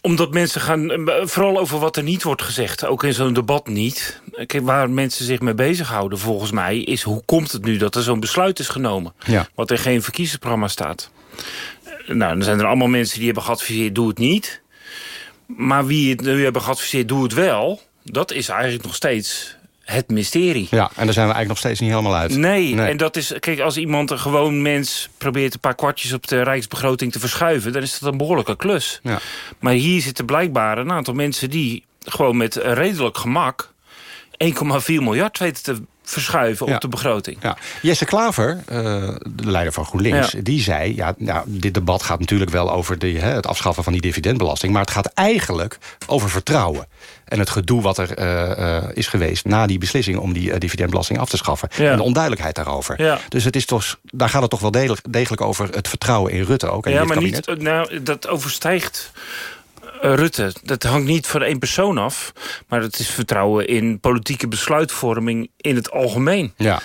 Omdat mensen gaan, eh, vooral over wat er niet wordt gezegd, ook in zo'n debat niet. Kijk, waar mensen zich mee bezighouden volgens mij... is hoe komt het nu dat er zo'n besluit is genomen? Ja. Wat in geen verkiezingsprogramma staat. Eh, Nou, dan zijn er allemaal mensen die hebben geadviseerd, doe het niet. Maar wie het nu hebben geadviseerd, doe het wel... dat is eigenlijk nog steeds het mysterie. Ja, en daar zijn we eigenlijk nog steeds niet helemaal uit. Nee, en dat is... Kijk, als iemand een gewoon mens probeert een paar kwartjes op de rijksbegroting te verschuiven... dan is dat een behoorlijke klus. Ja. Maar hier zitten blijkbaar een aantal mensen die gewoon met redelijk gemak... 1,4 miljard weten te verschuiven Ja. op de begroting. Ja. Jesse Klaver, eh, de leider van GroenLinks, Ja. die zei... Ja, nou, dit debat gaat natuurlijk wel over de, hè, het afschaffen van die dividendbelasting... maar het gaat eigenlijk over vertrouwen. En het gedoe wat er eh, eh, is geweest na die beslissing... om die dividendbelasting af te schaffen. En de onduidelijkheid daarover. Ja. Dus het is toch, daar gaat het toch wel degelijk, degelijk over het vertrouwen in Rutte ook. En ja, dit maar kabinet. niet, nou, dat overstijgt Rutte. Dat hangt niet van één persoon af. Maar het is vertrouwen in politieke besluitvorming in het algemeen. Ja.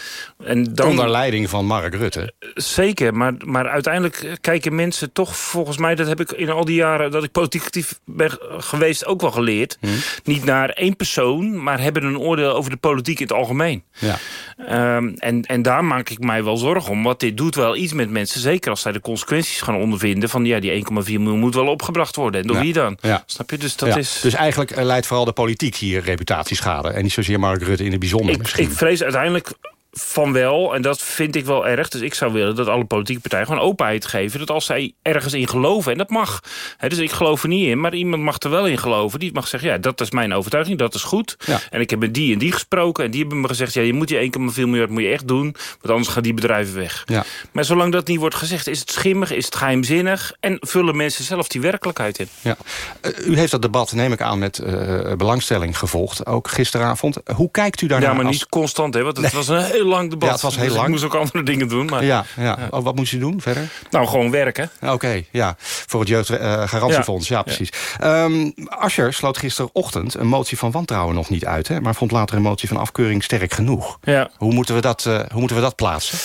En dan, Onder leiding van Mark Rutte. Zeker, maar, maar uiteindelijk kijken mensen toch volgens mij... dat heb ik in al die jaren dat ik politiek actief ben geweest ook wel geleerd... Hm. niet naar één persoon, maar hebben een oordeel over de politiek in het algemeen. Ja. Ehm, en, en daar maak ik mij wel zorgen om. Want dit doet wel iets met mensen. Zeker als zij de consequenties gaan ondervinden. Van ja, die 1,4 miljoen moet wel opgebracht worden. En door Ja. wie dan? Ja. Snap je? Dus dat Ja. is... Dus eigenlijk eh, leidt vooral de politiek hier reputatieschade. En niet zozeer Mark Rutte in het bijzonder Ik, misschien. ik vrees uiteindelijk van wel, en dat vind ik wel erg. Dus ik zou willen dat alle politieke partijen gewoon openheid geven. Dat als zij ergens in geloven, en dat mag. Hè, dus ik geloof er niet in, maar iemand mag er wel in geloven. Die mag zeggen, ja, dat is mijn overtuiging, dat is goed. Ja. En ik heb met die en die gesproken. En die hebben me gezegd, ja, je moet die 1,4 miljard moet je echt doen. Want anders gaan die bedrijven weg. Ja. Maar zolang dat niet wordt gezegd, is het schimmig, is het geheimzinnig. En vullen mensen zelf die werkelijkheid in. Ja. Eh, u heeft dat debat, neem ik aan, met eh, belangstelling gevolgd. Ook gisteravond. Hoe kijkt u daarnaar? Ja, maar als- niet constant, hè, want het was een heel lang debat. Ja, het was heel Dus lang. Ik moest ook andere dingen doen. Maar... Ja, ja. Oh, wat moest u doen verder? Nou, gewoon werken. Oké, ja. Voor het jeugdgarantiefonds, ja. Ja. precies. Ehm Asscher sloot gisterochtend een motie van wantrouwen nog niet uit. Hè, maar vond later een motie van afkeuring sterk genoeg. Ja. Hoe, moeten we dat, eh, hoe moeten we dat plaatsen?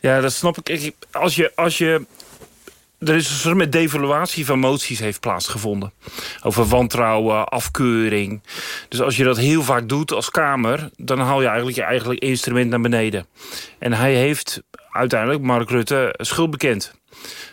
Ja, dat snap ik. Als je, als je, er is een soort met devaluatie van moties heeft plaatsgevonden. Over wantrouwen, afkeuring. Dus als je dat heel vaak doet als Kamer... dan haal je eigenlijk je eigen instrument naar beneden. En hij heeft uiteindelijk, Mark Rutte, schuld bekend.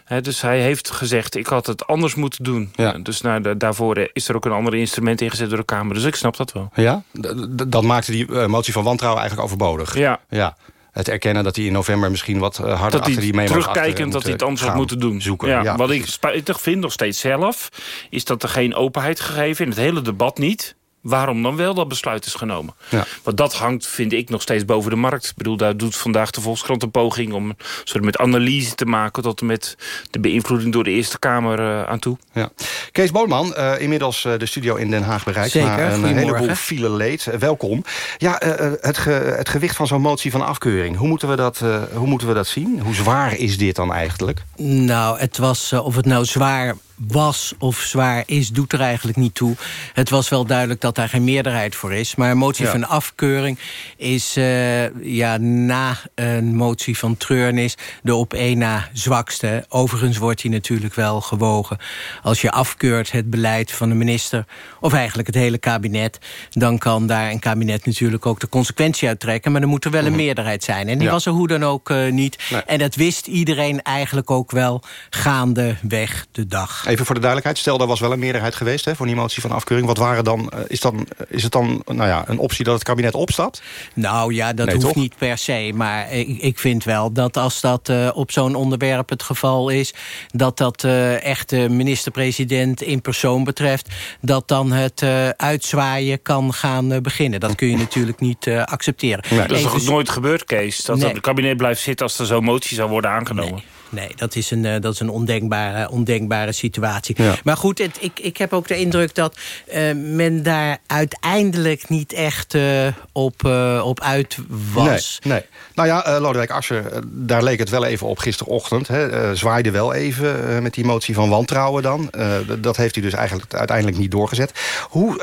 Hè, dus hij heeft gezegd, ik had het anders moeten doen. Ja. Dus nou, da- daarvoor is er ook een ander instrument ingezet door de Kamer. Dus ik snap dat wel. Ja? D- Dat maakte die eh, motie van wantrouwen eigenlijk overbodig. Ja. ja. Het erkennen dat hij in november misschien wat eh, harder dat achter die memo's terugkijkend dat hij het anders had moeten doen. Zoeken. Ja, Ja, wat ik spijtig vind nog steeds zelf... is dat er geen openheid gegeven in het hele debat niet... waarom dan wel dat besluit is genomen. Ja. Want dat hangt, vind ik, nog steeds boven de markt. Ik bedoel, daar doet vandaag de Volkskrant een poging... om een soort met analyse te maken... tot en met de beïnvloeding door de Eerste Kamer eh, aan toe. Ja. Kees Boonman, eh, inmiddels eh, de studio in Den Haag bereikt. Zeker, na een heleboel file leed. Welkom. Ja, het, ge- het gewicht van zo'n motie van afkeuring. Hoe moeten, we dat, eh, hoe moeten we dat zien? Hoe zwaar is dit dan eigenlijk? Nou, het was, of het nou zwaar was of zwaar is, doet er eigenlijk niet toe. Het was wel duidelijk dat daar geen meerderheid voor is. Maar een motie Ja. van afkeuring is eh, ja, na een motie van treurnis... de op één na zwakste. Overigens wordt die natuurlijk wel gewogen. Als je afkeurt het beleid van de minister... of eigenlijk het hele kabinet... dan kan daar een kabinet natuurlijk ook de consequentie uit trekken. Maar er moet er wel een meerderheid zijn. En die Ja. was er hoe dan ook eh, niet. Nee. En dat wist iedereen eigenlijk ook wel gaandeweg de dag. Even voor de duidelijkheid. Stel, er was wel een meerderheid geweest hè, voor die motie van afkeuring. Wat waren dan, eh, is, dan, is het dan nou ja, een optie dat het kabinet opstapt? Nou ja, dat Nee, hoeft toch? niet per se. Maar ik, ik vind wel dat als dat eh, op zo'n onderwerp het geval is... dat dat eh, echt de minister-president in persoon betreft... dat dan het eh, uitzwaaien kan gaan eh, beginnen. Dat kun je natuurlijk niet eh, accepteren. Dat is toch nooit gebeurd, Kees? Dat Nee. het kabinet blijft zitten als er zo'n motie zou worden aangenomen? Nee, dat is een, eh, dat is een ondenkbare, ondenkbare situatie. Maar goed, het, ik, ik heb ook de indruk dat uh, men daar uiteindelijk niet echt uh, op, op uit was. Nee, nee. Nou ja, Lodewijk Asscher, daar leek het wel even op gisterochtend. Hè, zwaaide wel even met die motie van wantrouwen dan. dat heeft hij dus eigenlijk uiteindelijk niet doorgezet. Hoe,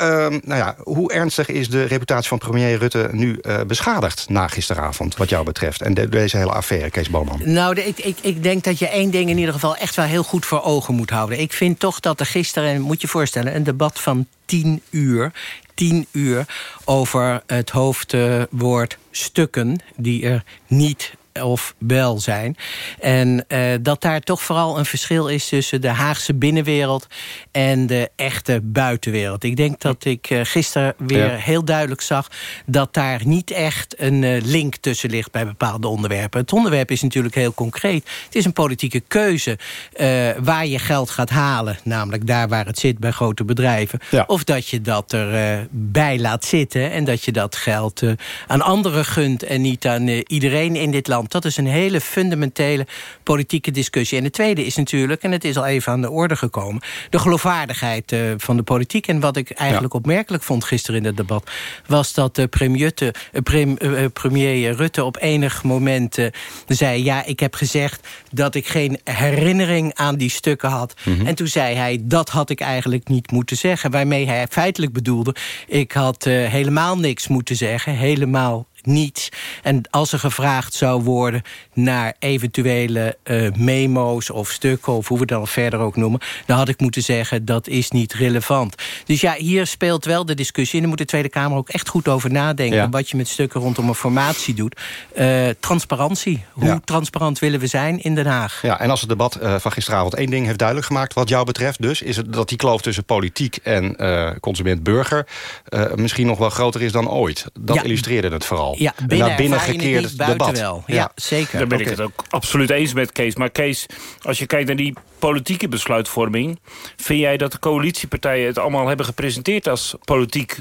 nou ja, hoe ernstig is de reputatie van premier Rutte nu beschadigd na gisteravond, wat jou betreft? En de, deze hele affaire, Kees Boman. Nou, de, ik, ik, ik denk dat je één ding in ieder geval echt wel heel goed voor ogen moet houden. Ik vind toch dat er gisteren, moet je voorstellen... een debat van tien uur, tien uur over het hoofdwoord stukken... die er niet of wel zijn. En uh, dat daar toch vooral een verschil is tussen de Haagse binnenwereld en de echte buitenwereld. Ik denk dat ik uh, gisteren weer ja. heel duidelijk zag dat daar niet echt een uh, link tussen ligt bij bepaalde onderwerpen. Het onderwerp is natuurlijk heel concreet. Het is een politieke keuze waar je geld gaat halen, namelijk daar waar het zit bij grote bedrijven. Ja. Of dat je dat erbij laat zitten en dat je dat geld aan anderen gunt en niet aan iedereen in dit land. Dat is een hele fundamentele politieke discussie. En de tweede is natuurlijk, en het is al even aan de orde gekomen... de geloofwaardigheid uh, van de politiek. En wat ik eigenlijk ja. opmerkelijk vond gisteren in het debat... was dat de premier, uh, prim, uh, premier Rutte op enig moment zei... ja, ik heb gezegd dat ik geen herinnering aan die stukken had. Mm -hmm. En toen zei hij, dat had ik eigenlijk niet moeten zeggen. Waarmee hij feitelijk bedoelde... ik had helemaal niks moeten zeggen, helemaal niets. En als er gevraagd zou worden naar eventuele uh, memo's of stukken... of hoe we dat verder ook noemen... dan had ik moeten zeggen dat is niet relevant. Dus ja, hier speelt wel de discussie... en daar moet de Tweede Kamer ook echt goed over nadenken... Ja. wat je met stukken rondom een formatie doet. Uh, transparantie. Hoe ja. transparant willen we zijn in Den Haag? Ja, en als het debat uh, van gisteravond één ding heeft duidelijk gemaakt... wat jou betreft dus, is het dat die kloof tussen politiek en consument-burger... misschien nog wel groter is dan ooit. Dat ja. illustreerde het vooral. Ja, binnen, binnen gekeerd debat. Wel. Ja, ja, zeker. Daar ben okay. ik het ook absoluut eens met Kees. Maar Kees, als je kijkt naar die politieke besluitvorming... vind jij dat de coalitiepartijen het allemaal hebben gepresenteerd als politiek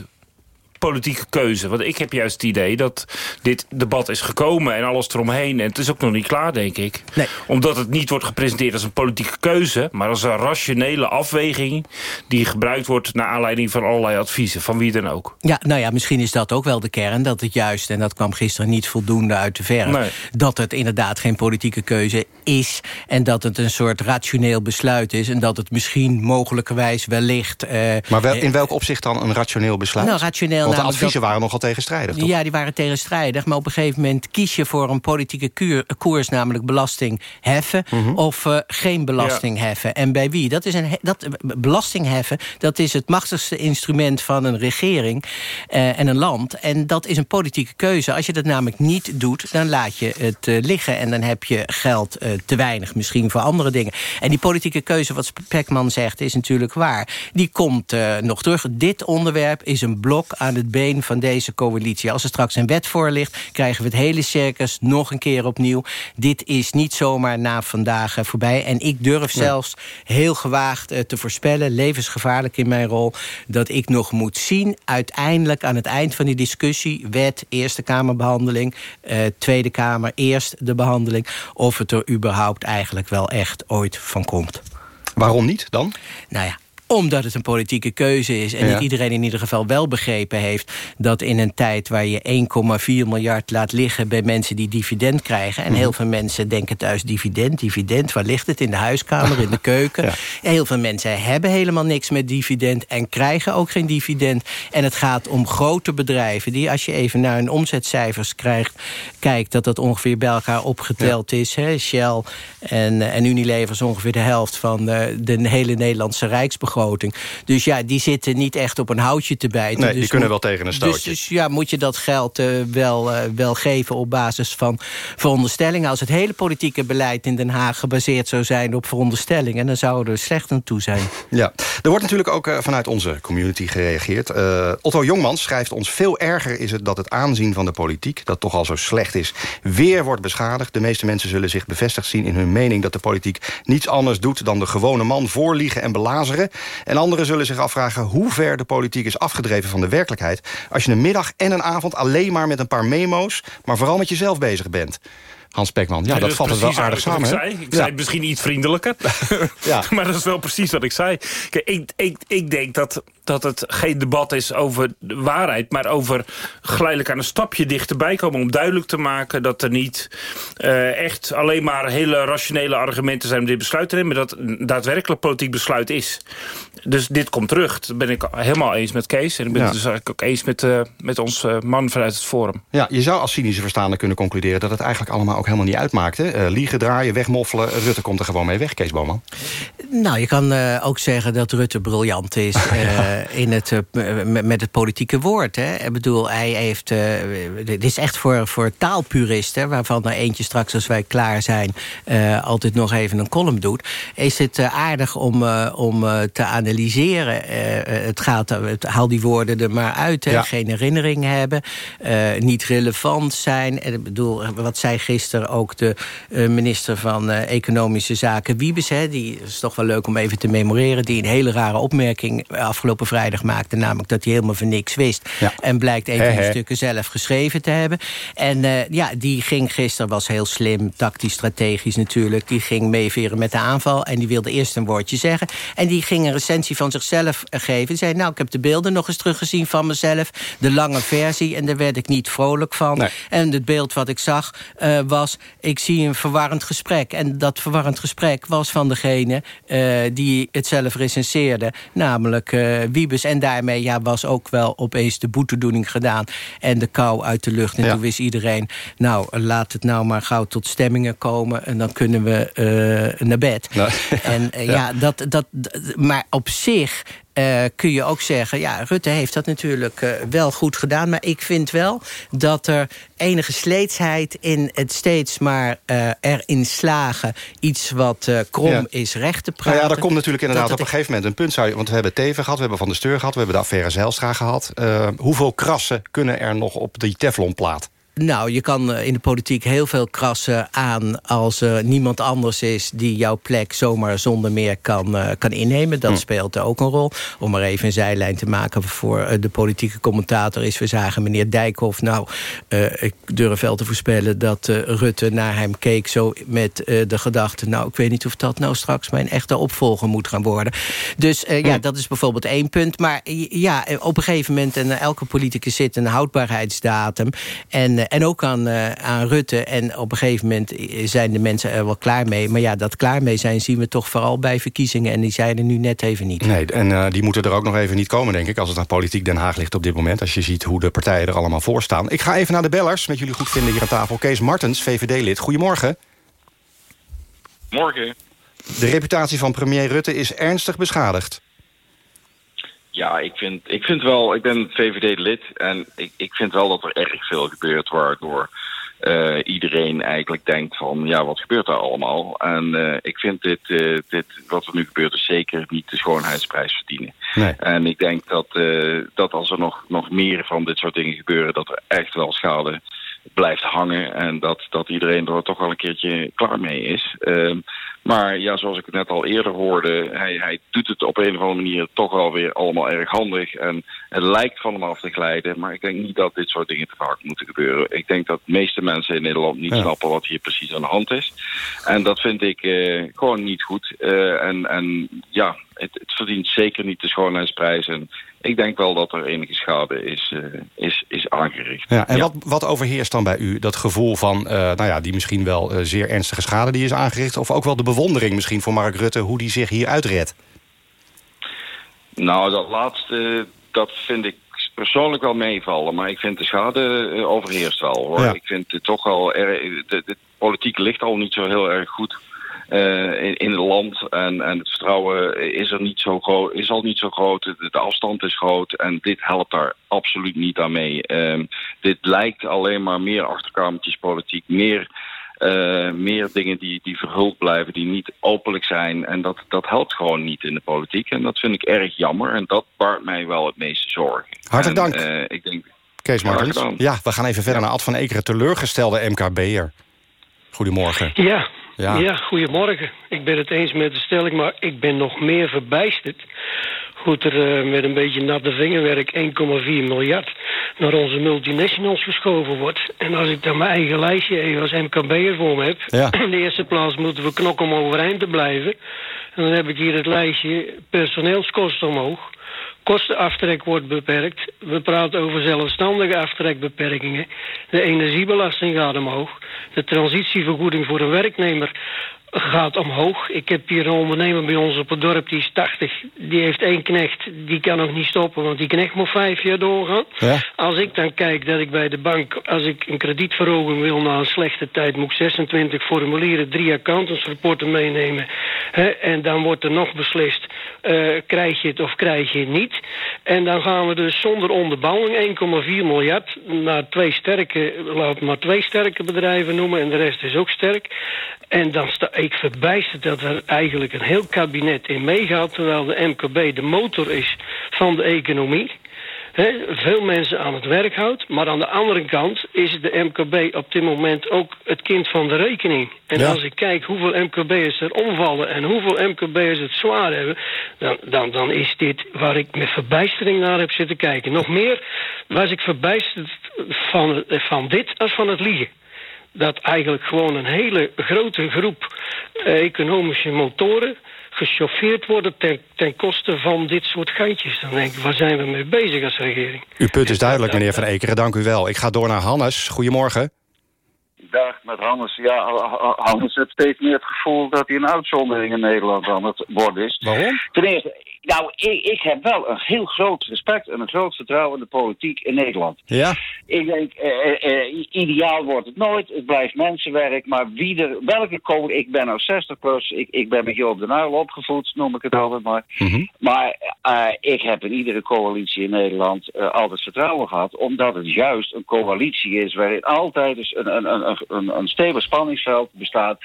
politieke keuze. Want ik heb juist het idee dat dit debat is gekomen en alles eromheen. En het is ook nog niet klaar, denk ik. Nee. Omdat het niet wordt gepresenteerd als een politieke keuze... maar als een rationele afweging die gebruikt wordt... naar aanleiding van allerlei adviezen, van wie dan ook. Ja, nou ja, misschien is dat ook wel de kern. Dat het juist, en dat kwam gisteren niet voldoende uit de verf... Nee. dat het inderdaad geen politieke keuze is... en dat het een soort rationeel besluit is... en dat het misschien mogelijkerwijs wellicht... Uh, maar wel, in welk opzicht dan een rationeel besluit? Nou, rationeel Want de adviezen dat, waren nogal tegenstrijdig, toch? Ja, die waren tegenstrijdig. Maar op een gegeven moment kies je voor een politieke kuur, koers... namelijk belasting heffen mm -hmm. of uh, geen belasting ja. heffen. En bij wie? Dat is een, dat, belasting heffen, dat is het machtigste instrument van een regering uh, en een land. En dat is een politieke keuze. Als je dat namelijk niet doet, dan laat je het uh, liggen... en dan heb je geld te weinig, misschien voor andere dingen. En die politieke keuze, wat Spekman zegt, is natuurlijk waar. Die komt nog terug. Dit onderwerp is een blok aan het been van deze coalitie. Als er straks een wet voor ligt, krijgen we het hele circus nog een keer opnieuw. Dit is niet zomaar na vandaag uh, voorbij. En ik durf ja. zelfs heel gewaagd uh, te voorspellen, levensgevaarlijk in mijn rol, dat ik nog moet zien, uiteindelijk aan het eind van die discussie, wet, Eerste Kamerbehandeling, uh, Tweede Kamer, eerst de behandeling, of het er überhaupt eigenlijk wel echt ooit van komt. Waarom niet dan? Nou ja, omdat het een politieke keuze is. En ja. niet iedereen in ieder geval wel begrepen heeft... dat in een tijd waar je 1,4 miljard laat liggen... bij mensen die dividend krijgen... en mm. heel veel mensen denken thuis dividend, dividend... waar ligt het? In de huiskamer, in de *laughs* keuken. Ja. En heel veel mensen hebben helemaal niks met dividend... en krijgen ook geen dividend. En het gaat om grote bedrijven... die als je even naar hun omzetcijfers krijgt, kijkt... dat dat ongeveer bij elkaar opgeteld ja. is. Hè? Shell en, en Unilever is ongeveer de helft... van de, de hele Nederlandse rijksbegroting dus ja, die zitten niet echt op een houtje te bijten. Nee, dus die kunnen moet, wel tegen een stootje. Dus, dus ja, moet je dat geld uh, wel, uh, wel geven op basis van veronderstellingen. Als het hele politieke beleid in Den Haag gebaseerd zou zijn op veronderstellingen... dan zouden we er slecht aan toe zijn. Ja, er wordt natuurlijk ook uh, vanuit onze community gereageerd. Otto Jongmans schrijft ons... veel erger is het dat het aanzien van de politiek... dat toch al zo slecht is, weer wordt beschadigd. De meeste mensen zullen zich bevestigd zien in hun mening... dat de politiek niets anders doet dan de gewone man voorliegen en belazeren. En anderen zullen zich afvragen hoe ver de politiek is afgedreven van de werkelijkheid... als je een middag en een avond alleen maar met een paar memo's... maar vooral met jezelf bezig bent. Hans Pekman. Ja, Nee, dat vat het wel aardig samen. Ik, zei. ik Ja. zei misschien iets vriendelijker. *laughs* *laughs* Ja. maar dat is wel precies wat ik zei. Kijk, ik, ik, ik denk dat, dat het geen debat is over de waarheid... maar over geleidelijk aan een stapje dichterbij komen... om duidelijk te maken dat er niet eh, echt alleen maar hele rationele argumenten zijn... om dit besluit te nemen, maar dat een daadwerkelijk politiek besluit is. Dus dit komt terug. Dat ben ik helemaal eens met Kees. En ik ben Ja. het dus eigenlijk ook eens met, eh, met ons eh, man vanuit het Forum. Ja, je zou als cynische verstaander kunnen concluderen... dat het eigenlijk allemaal ook helemaal niet uitmaakt. hè? Eh, liegen, draaien, wegmoffelen. Rutte komt er gewoon mee weg, Kees Boman. Nou, je kan eh, ook zeggen dat Rutte briljant is *laughs* eh, in het, met, het politieke woord. Hè. Ik bedoel, hij heeft... dit is echt voor, voor taalpuristen, waarvan er eentje straks als wij klaar zijn... altijd nog even een column doet. Is het aardig om, om te analyseren. Het gaat, het, haal die woorden er maar uit. Hè. Ja. Geen herinnering hebben, niet relevant zijn. Ik bedoel, wat zei gisteren ook de eh, minister van eh, Economische Zaken, Wiebes... Hè, die is toch wel leuk om even te memoreren... die een hele rare opmerking afgelopen vrijdag maakte... namelijk dat hij helemaal van niks wist. Ja. En blijkt een die hè. stukken zelf geschreven te hebben. En eh, ja, die ging gisteren, was heel slim, tactisch, strategisch natuurlijk... die ging meeveren met de aanval en die wilde eerst een woordje zeggen. En die ging een recensie van zichzelf eh, geven. Die zei, nou, ik heb de beelden nog eens teruggezien van mezelf. De lange versie, en daar werd ik niet vrolijk van. Nee. En het beeld wat ik zag eh, was, ik zie een verwarrend gesprek. En dat verwarrend gesprek was van degene eh, die het zelf recenseerde. Namelijk eh, Wiebes. En daarmee ja, was ook wel opeens de boetedoening gedaan. En de kou uit de lucht. En Ja. toen wist iedereen, nou, laat het nou maar gauw tot stemmingen komen. En dan kunnen we eh, naar bed. Nou, *laughs* En ja. ja, dat, dat, maar op zich eh, kun je ook zeggen... ja, Rutte heeft dat natuurlijk eh, wel goed gedaan... maar ik vind wel dat er enige sleetsheid in het steeds maar eh, erin slagen... iets wat krom Ja. is recht te praten. Nou ja, daar komt natuurlijk inderdaad op een gegeven moment een punt. Zou je, want we hebben Teven gehad, we hebben Van der Steur gehad... we hebben de affaire Zijlstra gehad. Eh, hoeveel krassen kunnen er nog op die teflonplaat? Nou, je kan eh, in de politiek heel veel krassen aan... als er niemand anders is die jouw plek zomaar zonder meer kan, eh, kan innemen. Dat speelt ook een rol. Om maar even een zijlijn te maken voor eh, de politieke commentator is... we zagen meneer Dijkhoff. Nou, ik durf wel te voorspellen dat Rutte naar hem keek... zo met de gedachte... nou, ik weet niet of dat nou straks mijn echte opvolger moet gaan worden. Dus ja, dat is bijvoorbeeld één punt. Maar ja, op een gegeven moment... en elke politicus zit een houdbaarheidsdatum... En, en ook aan, eh, aan Rutte. En op een gegeven moment eh, zijn de mensen er wel klaar mee. Maar ja, dat klaar mee zijn zien we toch vooral bij verkiezingen. En die zijn er nu net even niet. Nee, en eh, die moeten er ook nog even niet komen, denk ik... als het aan politiek Den Haag ligt op dit moment. Als je ziet hoe de partijen er allemaal voor staan. Ik ga even naar de bellers, met jullie goed vinden hier aan tafel. Kees Martens, VVD-lid. Goedemorgen. Morgen. De reputatie van premier Rutte is ernstig beschadigd. Ja, ik vind, ik vind wel, ik ben VVD-lid en ik, ik vind wel dat er erg veel gebeurt waardoor eh, iedereen eigenlijk denkt van, ja, wat gebeurt daar allemaal? En eh, ik vind dit, eh, dit, wat er nu gebeurt, is zeker niet de schoonheidsprijs verdienen. Nee. En ik denk dat, dat als er nog, nog meer van dit soort dingen gebeuren, dat er echt wel schade blijft hangen. En dat, dat iedereen er toch wel een keertje klaar mee is. Maar ja, zoals ik het net al eerder hoorde, hij, hij doet het op een of andere manier toch wel weer allemaal erg handig. En het lijkt van hem af te glijden. Maar ik denk niet dat dit soort dingen te vaak moeten gebeuren. Ik denk dat de meeste mensen in Nederland niet Ja. snappen wat hier precies aan de hand is. En dat vind ik eh, gewoon niet goed. Eh, en, en ja, het, het verdient zeker niet de schoonheidsprijs. En ik denk wel dat er enige schade is, eh, is, is aangericht. Ja, en Wat, wat overheerst dan bij u? Dat gevoel van, nou ja, die misschien wel zeer ernstige schade die is aangericht... of ook wel de bewondering misschien voor Mark Rutte... hoe die zich hier uitredt? Nou, dat laatste, dat vind ik persoonlijk wel meevallen. Maar ik vind de schade eh, overheerst wel, hoor. Ja. Ik vind het toch wel... erg- de, de politiek ligt al niet zo heel erg goed eh, in, in het land. En, en het vertrouwen is, er niet zo groot, is al niet zo groot. De, de afstand is groot. En dit helpt daar absoluut niet aan mee. Ehm, dit lijkt alleen maar meer achterkamertjespolitiek. Meer... eh, meer dingen die, die verhuld blijven, die niet openlijk zijn. En dat, dat helpt gewoon niet in de politiek. En dat vind ik erg jammer. En dat baart mij wel het meeste zorgen. Hartelijk En, dank. eh, ik denk, Kees Martens. Ja, we gaan even verder naar Ad van Ekeren. Teleurgestelde MKB'er. Goedemorgen. Ja. Ja. Ja. goedemorgen. Ik ben het eens met de stelling, maar ik ben nog meer verbijsterd. Goed, er eh, met een beetje natte vingerwerk 1,4 miljard naar onze multinationals geschoven wordt. En als ik dan mijn eigen lijstje even als MKB'er voor me heb... Ja. *clears throat* in de eerste plaats moeten we knokken om overeind te blijven. En dan heb ik hier het lijstje personeelskosten omhoog. Kostenaftrek wordt beperkt. We praten over zelfstandige aftrekbeperkingen. De energiebelasting gaat omhoog. De transitievergoeding voor een werknemer gaat omhoog. Ik heb hier een ondernemer bij ons op het dorp, die is 80. Die heeft één knecht, die kan nog niet stoppen, want die knecht moet vijf jaar doorgaan. Ja. Als ik dan kijk dat ik bij de bank, als ik een kredietverhoging wil na een slechte tijd, moet ik 26 formulieren, drie accountantsrapporten meenemen. Hè, en dan wordt er nog beslist, eh, krijg je het of krijg je het niet. En dan gaan we dus zonder onderbouwing 1,4 miljard naar twee sterke, laat maar twee sterke bedrijven noemen en de rest is ook sterk. En dan sta ik verbijsterd dat er eigenlijk een heel kabinet in meegaat... terwijl de MKB de motor is van de economie. Veel mensen aan het werk houdt. Maar aan de andere kant is de MKB op dit moment ook het kind van de rekening. En Ja. als ik kijk hoeveel MKB'ers er omvallen... en hoeveel MKB'ers het zwaar hebben... Dan, dan, dan is dit waar ik met verbijstering naar heb zitten kijken. Nog meer was ik verbijsterd van, van dit als van het liegen dat eigenlijk gewoon een hele grote groep eh, economische motoren gechauffeerd worden ten, ten koste van dit soort geintjes. Dan denk ik, waar zijn we mee bezig als regering? Uw punt is duidelijk, meneer Van Ekeren. Dank u wel. Ik ga door naar Hannes. Goedemorgen. Dag, met Hannes. Ja, Ha- Ha- Hannes heeft steeds meer het gevoel dat hij een uitzondering in Nederland aan het worden is. Waarom? Ten eerste, nou, ik, ik heb wel een heel groot respect en een groot vertrouwen in de politiek in Nederland. Ja? Ik denk, eh, eh, eh, ideaal wordt het nooit. Het blijft mensenwerk. Maar wie er, welke komen... Ik ben nou 60 plus. Ik, ik ben met Joop de Nuil opgevoed, noem ik het altijd maar. Maar eh, ik heb in iedere coalitie in Nederland eh, altijd vertrouwen gehad. Omdat het juist een coalitie is waarin altijd dus een, een, een, een, een stevig spanningsveld bestaat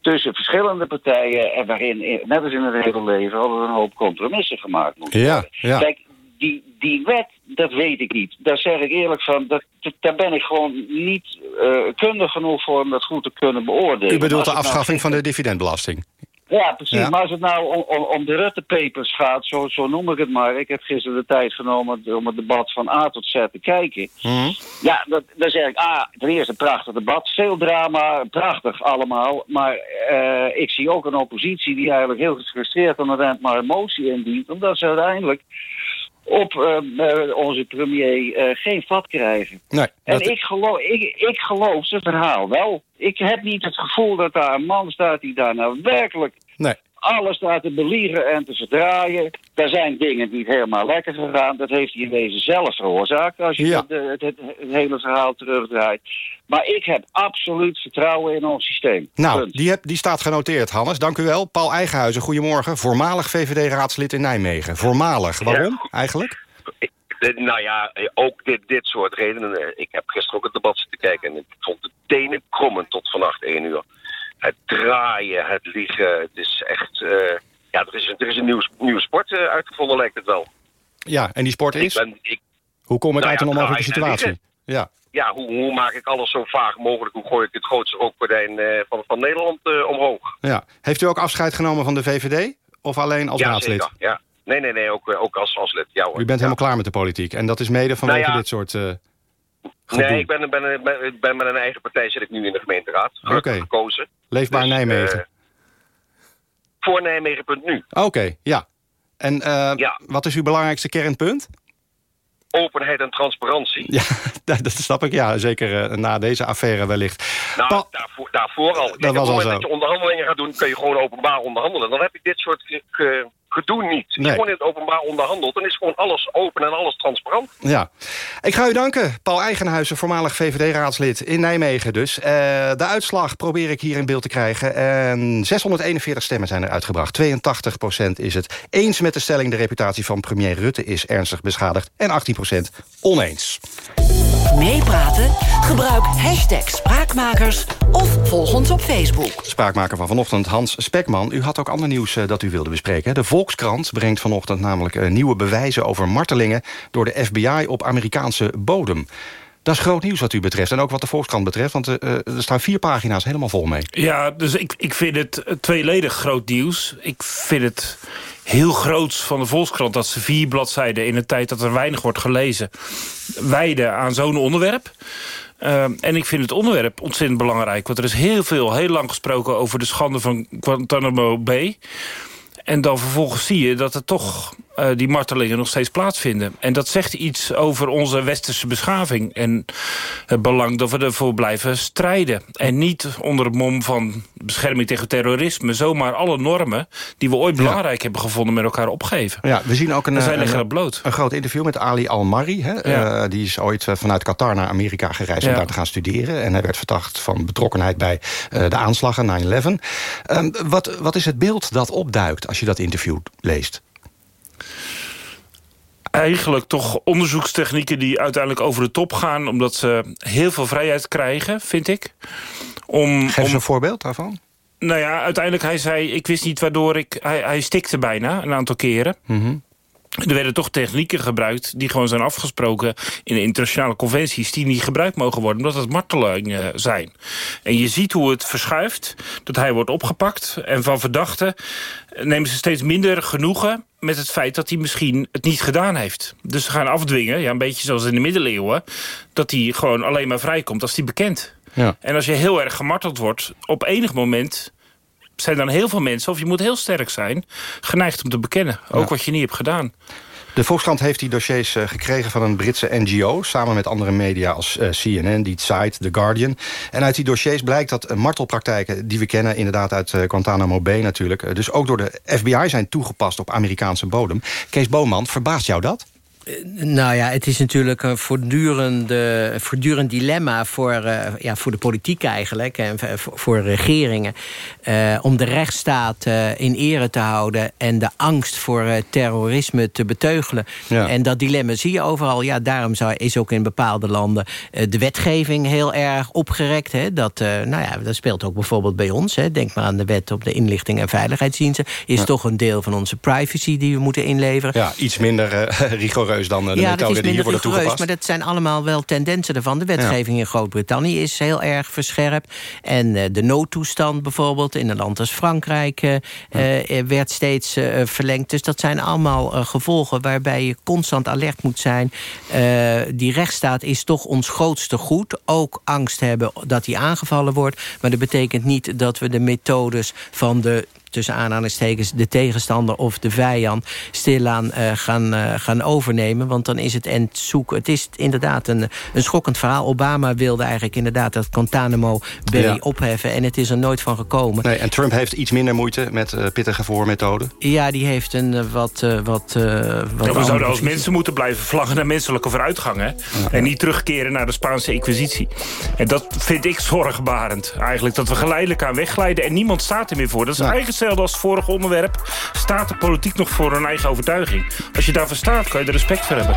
tussen verschillende partijen en waarin, net als in het hele leven, altijd een hoop compromissen gemaakt moeten Ja, worden. ja. Kijk, die, die wet, dat weet ik niet. Daar zeg ik eerlijk van, dat, daar ben ik gewoon niet eh, kundig genoeg voor om dat goed te kunnen beoordelen. U bedoelt de nou- afschaffing van de dividendbelasting? Ja, precies. Ja. Maar als het nou om, om, om de Rutte-papers gaat, zo, zo noem ik het maar. Ik heb gisteren de tijd genomen om het debat van A tot Z te kijken. Ja, dat, dan zeg ik, ah, ten eerste een prachtig debat. Veel drama, prachtig allemaal. Maar eh, ik zie ook een oppositie die eigenlijk heel gefrustreerd aan het eind maar een motie indient. Omdat ze uiteindelijk op eh, eh, onze premier eh, geen vat krijgen. Nee. En dat- ik geloof, ik, ik geloof zijn verhaal wel. Ik heb niet het gevoel dat daar een man staat die daar nou werkelijk Nee. Alles staat te belieren en te verdraaien. Er zijn dingen niet helemaal lekker gegaan. Dat heeft hij in deze zelf veroorzaakt als je Ja. het, het, het- het hele verhaal terugdraait. Maar ik heb absoluut vertrouwen in ons systeem. Nou, Punt. die, heb, die staat genoteerd, Hannes. Dank u wel. Paul Eigenhuizen, goedemorgen. Voormalig VVD-raadslid in Nijmegen. Voormalig. Waarom eigenlijk? Eh, Nou ja, eh, ook dit, dit soort redenen. Eh, Ik heb gisteren ook het debat zitten kijken en ik vond de tenen krommen tot vannacht één uur. Het draaien, het liegen, het is echt... eh, ja, er is, er is een nieuw, nieuwe sport eh, uitgevonden, lijkt het wel. Ja, en die sport Ik is? ben, ik, Hoe kom ik Nou uit ja, een onmogelijke situatie? Ja. ja, hoe, hoe maak ik alles zo vaag mogelijk? Hoe gooi ik het grootste rookgordijn eh, van, van Nederland eh, omhoog? ja. Heeft u ook afscheid genomen van de VVD? Of alleen als ja, raadslid? zeker. Ja. Nee, nee, nee, ook, eh, ook als, als lid. Ja, hoor. U bent helemaal klaar met de politiek. En dat is mede vanwege Nou dit soort... Nee, ik ben, ben, ben, ben met een eigen partij zit ik nu in de gemeenteraad. Oké. gekozen. Leefbaar Dus, Nijmegen. eh, voor Nijmegen.nu. Oké, ja. En eh, Ja. wat is uw belangrijkste kernpunt? Openheid en transparantie. Ja, *laughs* dat dat snap ik. Ja, zeker eh, na deze affaire wellicht. Nou, daarvoor, daarvoor al. Kijk, Dat was op het moment zo. dat je onderhandelingen gaat doen, kun je gewoon openbaar onderhandelen. Dan heb je dit soort gedoe niet. Als je Nee. gewoon in het openbaar onderhandelt, dan is gewoon alles open en alles transparant. Ja. Ik ga u danken, Paul Eigenhuizen, voormalig VVD-raadslid in Nijmegen dus. Eh, de uitslag probeer ik hier in beeld te krijgen. En 641 stemmen zijn er uitgebracht. 82% is het eens met de stelling... de reputatie van premier Rutte is ernstig beschadigd. En 18% oneens. Meepraten? Gebruik hashtag Spraakmakers of volg ons op Facebook. Spraakmaker van vanochtend, Hans Spekman. U had ook ander nieuws eh, dat u wilde bespreken. De Volkskrant brengt vanochtend namelijk eh, nieuwe bewijzen... over martelingen door de FBI op Amerikaanse bodem. Dat is groot nieuws wat u betreft. En ook wat de Volkskrant betreft, want eh, eh, er staan vier pagina's helemaal vol mee. Ja, dus ik, ik vind het tweeledig groot nieuws. Ik vind het heel groots van de Volkskrant... dat ze vier bladzijden in een tijd dat er weinig wordt gelezen... wijden aan zo'n onderwerp. Uh, en ik vind het onderwerp ontzettend belangrijk. Want er is heel veel, heel lang gesproken over de schande van Guantanamo Bay. En dan vervolgens zie je dat er toch uh, die martelingen nog steeds plaatsvinden. En dat zegt iets over onze westerse beschaving. En het belang dat we ervoor blijven strijden. En niet onder het mom van bescherming tegen terrorisme... zomaar alle normen die we ooit belangrijk hebben gevonden... met elkaar opgeven. Ja, we zien ook een, zij leggen een, bloot. een groot interview met Ali Al-Mari. Ja. Uh, die is ooit vanuit Qatar naar Amerika gereisd ja. om daar te gaan studeren. En hij werd verdacht van betrokkenheid bij uh, de aanslagen 9-11. Um, wat, wat is het beeld dat opduikt als je dat interview leest? Eigenlijk toch onderzoekstechnieken die uiteindelijk over de top gaan... omdat ze heel veel vrijheid krijgen, vind ik. Om, Geef eens om, een voorbeeld daarvan. Nou ja, uiteindelijk hij zei... ik wist niet waardoor ik... Hij, hij stikte bijna een aantal keren. Mm -hmm. Er werden toch technieken gebruikt die gewoon zijn afgesproken in de internationale conventies... die niet gebruikt mogen worden, omdat het martelingen zijn. En je ziet hoe het verschuift, dat hij wordt opgepakt... en van verdachten nemen ze steeds minder genoegen met het feit dat hij misschien het niet gedaan heeft. Dus ze gaan afdwingen, ja, een beetje zoals in de middeleeuwen... dat hij gewoon alleen maar vrijkomt als hij bekend. Ja. En als je heel erg gemarteld wordt, op enig moment zijn dan heel veel mensen, of je moet heel sterk zijn... geneigd om te bekennen, ook ja. wat je niet hebt gedaan. De Volkskrant heeft die dossiers uh, gekregen van een Britse NGO... samen met andere media als uh, CNN, Die Site, The Guardian. En uit die dossiers blijkt dat uh, martelpraktijken die we kennen... inderdaad uit Guantanamo Bay natuurlijk... dus ook door de FBI zijn toegepast op Amerikaanse bodem. Kees Boman, verbaast jou dat? Nou ja, het is natuurlijk een voortdurende, voortdurend dilemma voor, uh, ja, voor de politiek eigenlijk. En voor, voor regeringen. Uh, om de rechtsstaat uh, in ere te houden. En de angst voor terrorisme te beteugelen. Ja. En dat dilemma zie je overal. Ja, daarom zou, is ook in bepaalde landen de wetgeving heel erg opgerekt. Hè. Dat, nou ja, dat speelt ook bijvoorbeeld bij ons. Hè. Denk maar aan de wet op de inlichting en veiligheidsdiensten. Is ja. toch een deel van onze privacy die we moeten inleveren. Ja, iets minder *laughs* rigoureus dan de ja, methoden die hier worden toegepast. Maar dat zijn allemaal wel tendensen ervan. De wetgeving ja. in Groot-Brittannië is heel erg verscherpt. En uh, de noodtoestand bijvoorbeeld in een land als Frankrijk... Ja. werd steeds verlengd. Dus dat zijn allemaal gevolgen waarbij je constant alert moet zijn. die rechtsstaat is toch ons grootste goed. Ook angst hebben dat die aangevallen wordt. Maar dat betekent niet dat we de methodes van de tussen aanhalingstekens de tegenstander of de vijand stilaan uh, gaan, uh, gaan overnemen. Want dan is het en zoeken. Het is inderdaad een, een schokkend verhaal. Obama wilde eigenlijk inderdaad dat Guantanamo Bay ja. opheffen. En het is er nooit van gekomen. Nee, en Trump heeft iets minder moeite met uh, pittige voormethoden. Ja, die heeft een wat... wat, wat ja, we zouden als mensen moeten blijven vlaggen naar menselijke vooruitgang. Hè? Ja. En niet terugkeren naar de Spaanse inquisitie. En dat vind ik zorgbarend. Eigenlijk dat we geleidelijk aan wegglijden. En niemand staat er meer voor. Dat is eigen hetzelfde als het vorige onderwerp. Staat de politiek nog voor hun eigen overtuiging? Als je daarvoor staat, kan je er respect voor hebben.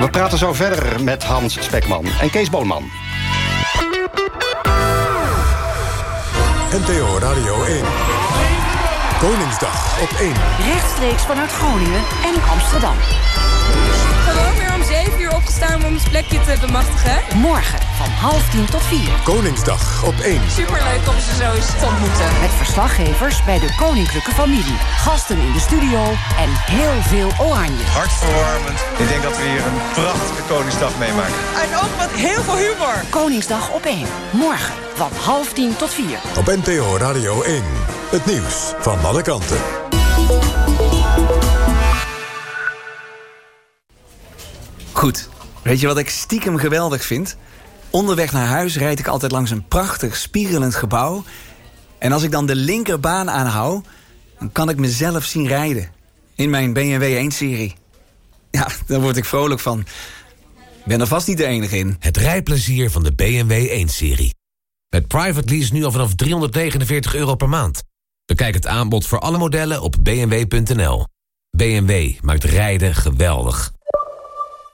We praten zo verder met Hans Spekman en Kees Boonman. NTO Radio 1. Koningsdag op 1. Rechtstreeks vanuit Groningen en Amsterdam. Opgestaan om ons plekje te bemachtigen. Morgen van half tien tot 4. Koningsdag op 1. Superleuk om ze zo eens te ontmoeten. Met verslaggevers bij de koninklijke familie. Gasten in de studio en heel veel oranje. Hartverwarmend. Ik denk dat we hier een prachtige Koningsdag meemaken. En ook met heel veel humor. Koningsdag op 1. Morgen van half tien tot 4. Op NTO Radio 1. Het nieuws van alle kanten. Goed. Weet je wat ik stiekem geweldig vind? Onderweg naar huis rijd ik altijd langs een prachtig spiegelend gebouw. En als ik dan de linkerbaan aanhoud, dan kan ik mezelf zien rijden. In mijn BMW 1-serie. Ja, daar word ik vrolijk van. Ben er vast niet de enige in. Het rijplezier van de BMW 1-serie. Met private lease nu al vanaf 349 euro per maand. Bekijk het aanbod voor alle modellen op bmw.nl. BMW maakt rijden geweldig.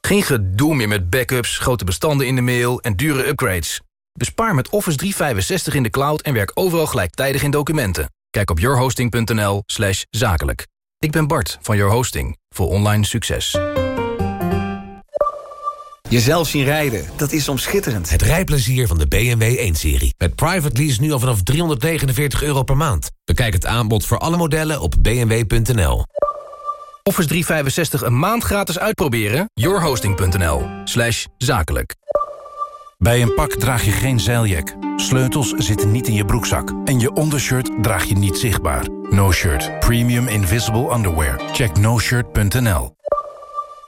Geen gedoe meer met backups, grote bestanden in de mail en dure upgrades. Bespaar met Office 365 in de cloud en werk overal gelijktijdig in documenten. Kijk op yourhosting.nl slash zakelijk. Ik ben Bart van Your Hosting voor online succes. Jezelf zien rijden, dat is soms schitterend. Het rijplezier van de BMW 1-serie. Met private lease nu al vanaf 349 euro per maand. Bekijk het aanbod voor alle modellen op bmw.nl. Office 365 een maand gratis uitproberen? yourhosting.nl slash zakelijk. Bij een pak draag je geen zeiljak. Sleutels zitten niet in je broekzak. En je ondershirt draag je niet zichtbaar. No Shirt. Premium Invisible Underwear. Check noshirt.nl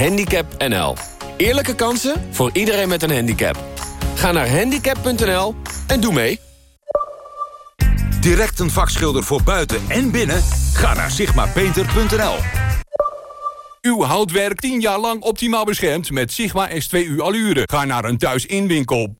Handicap NL. Eerlijke kansen voor iedereen met een handicap. Ga naar handicap.nl en doe mee. Direct een vakschilder voor buiten en binnen? Ga naar sigmapainter.nl. Uw houtwerk 10 jaar lang optimaal beschermd met Sigma S2U Allure. Ga naar een thuisinwinkel.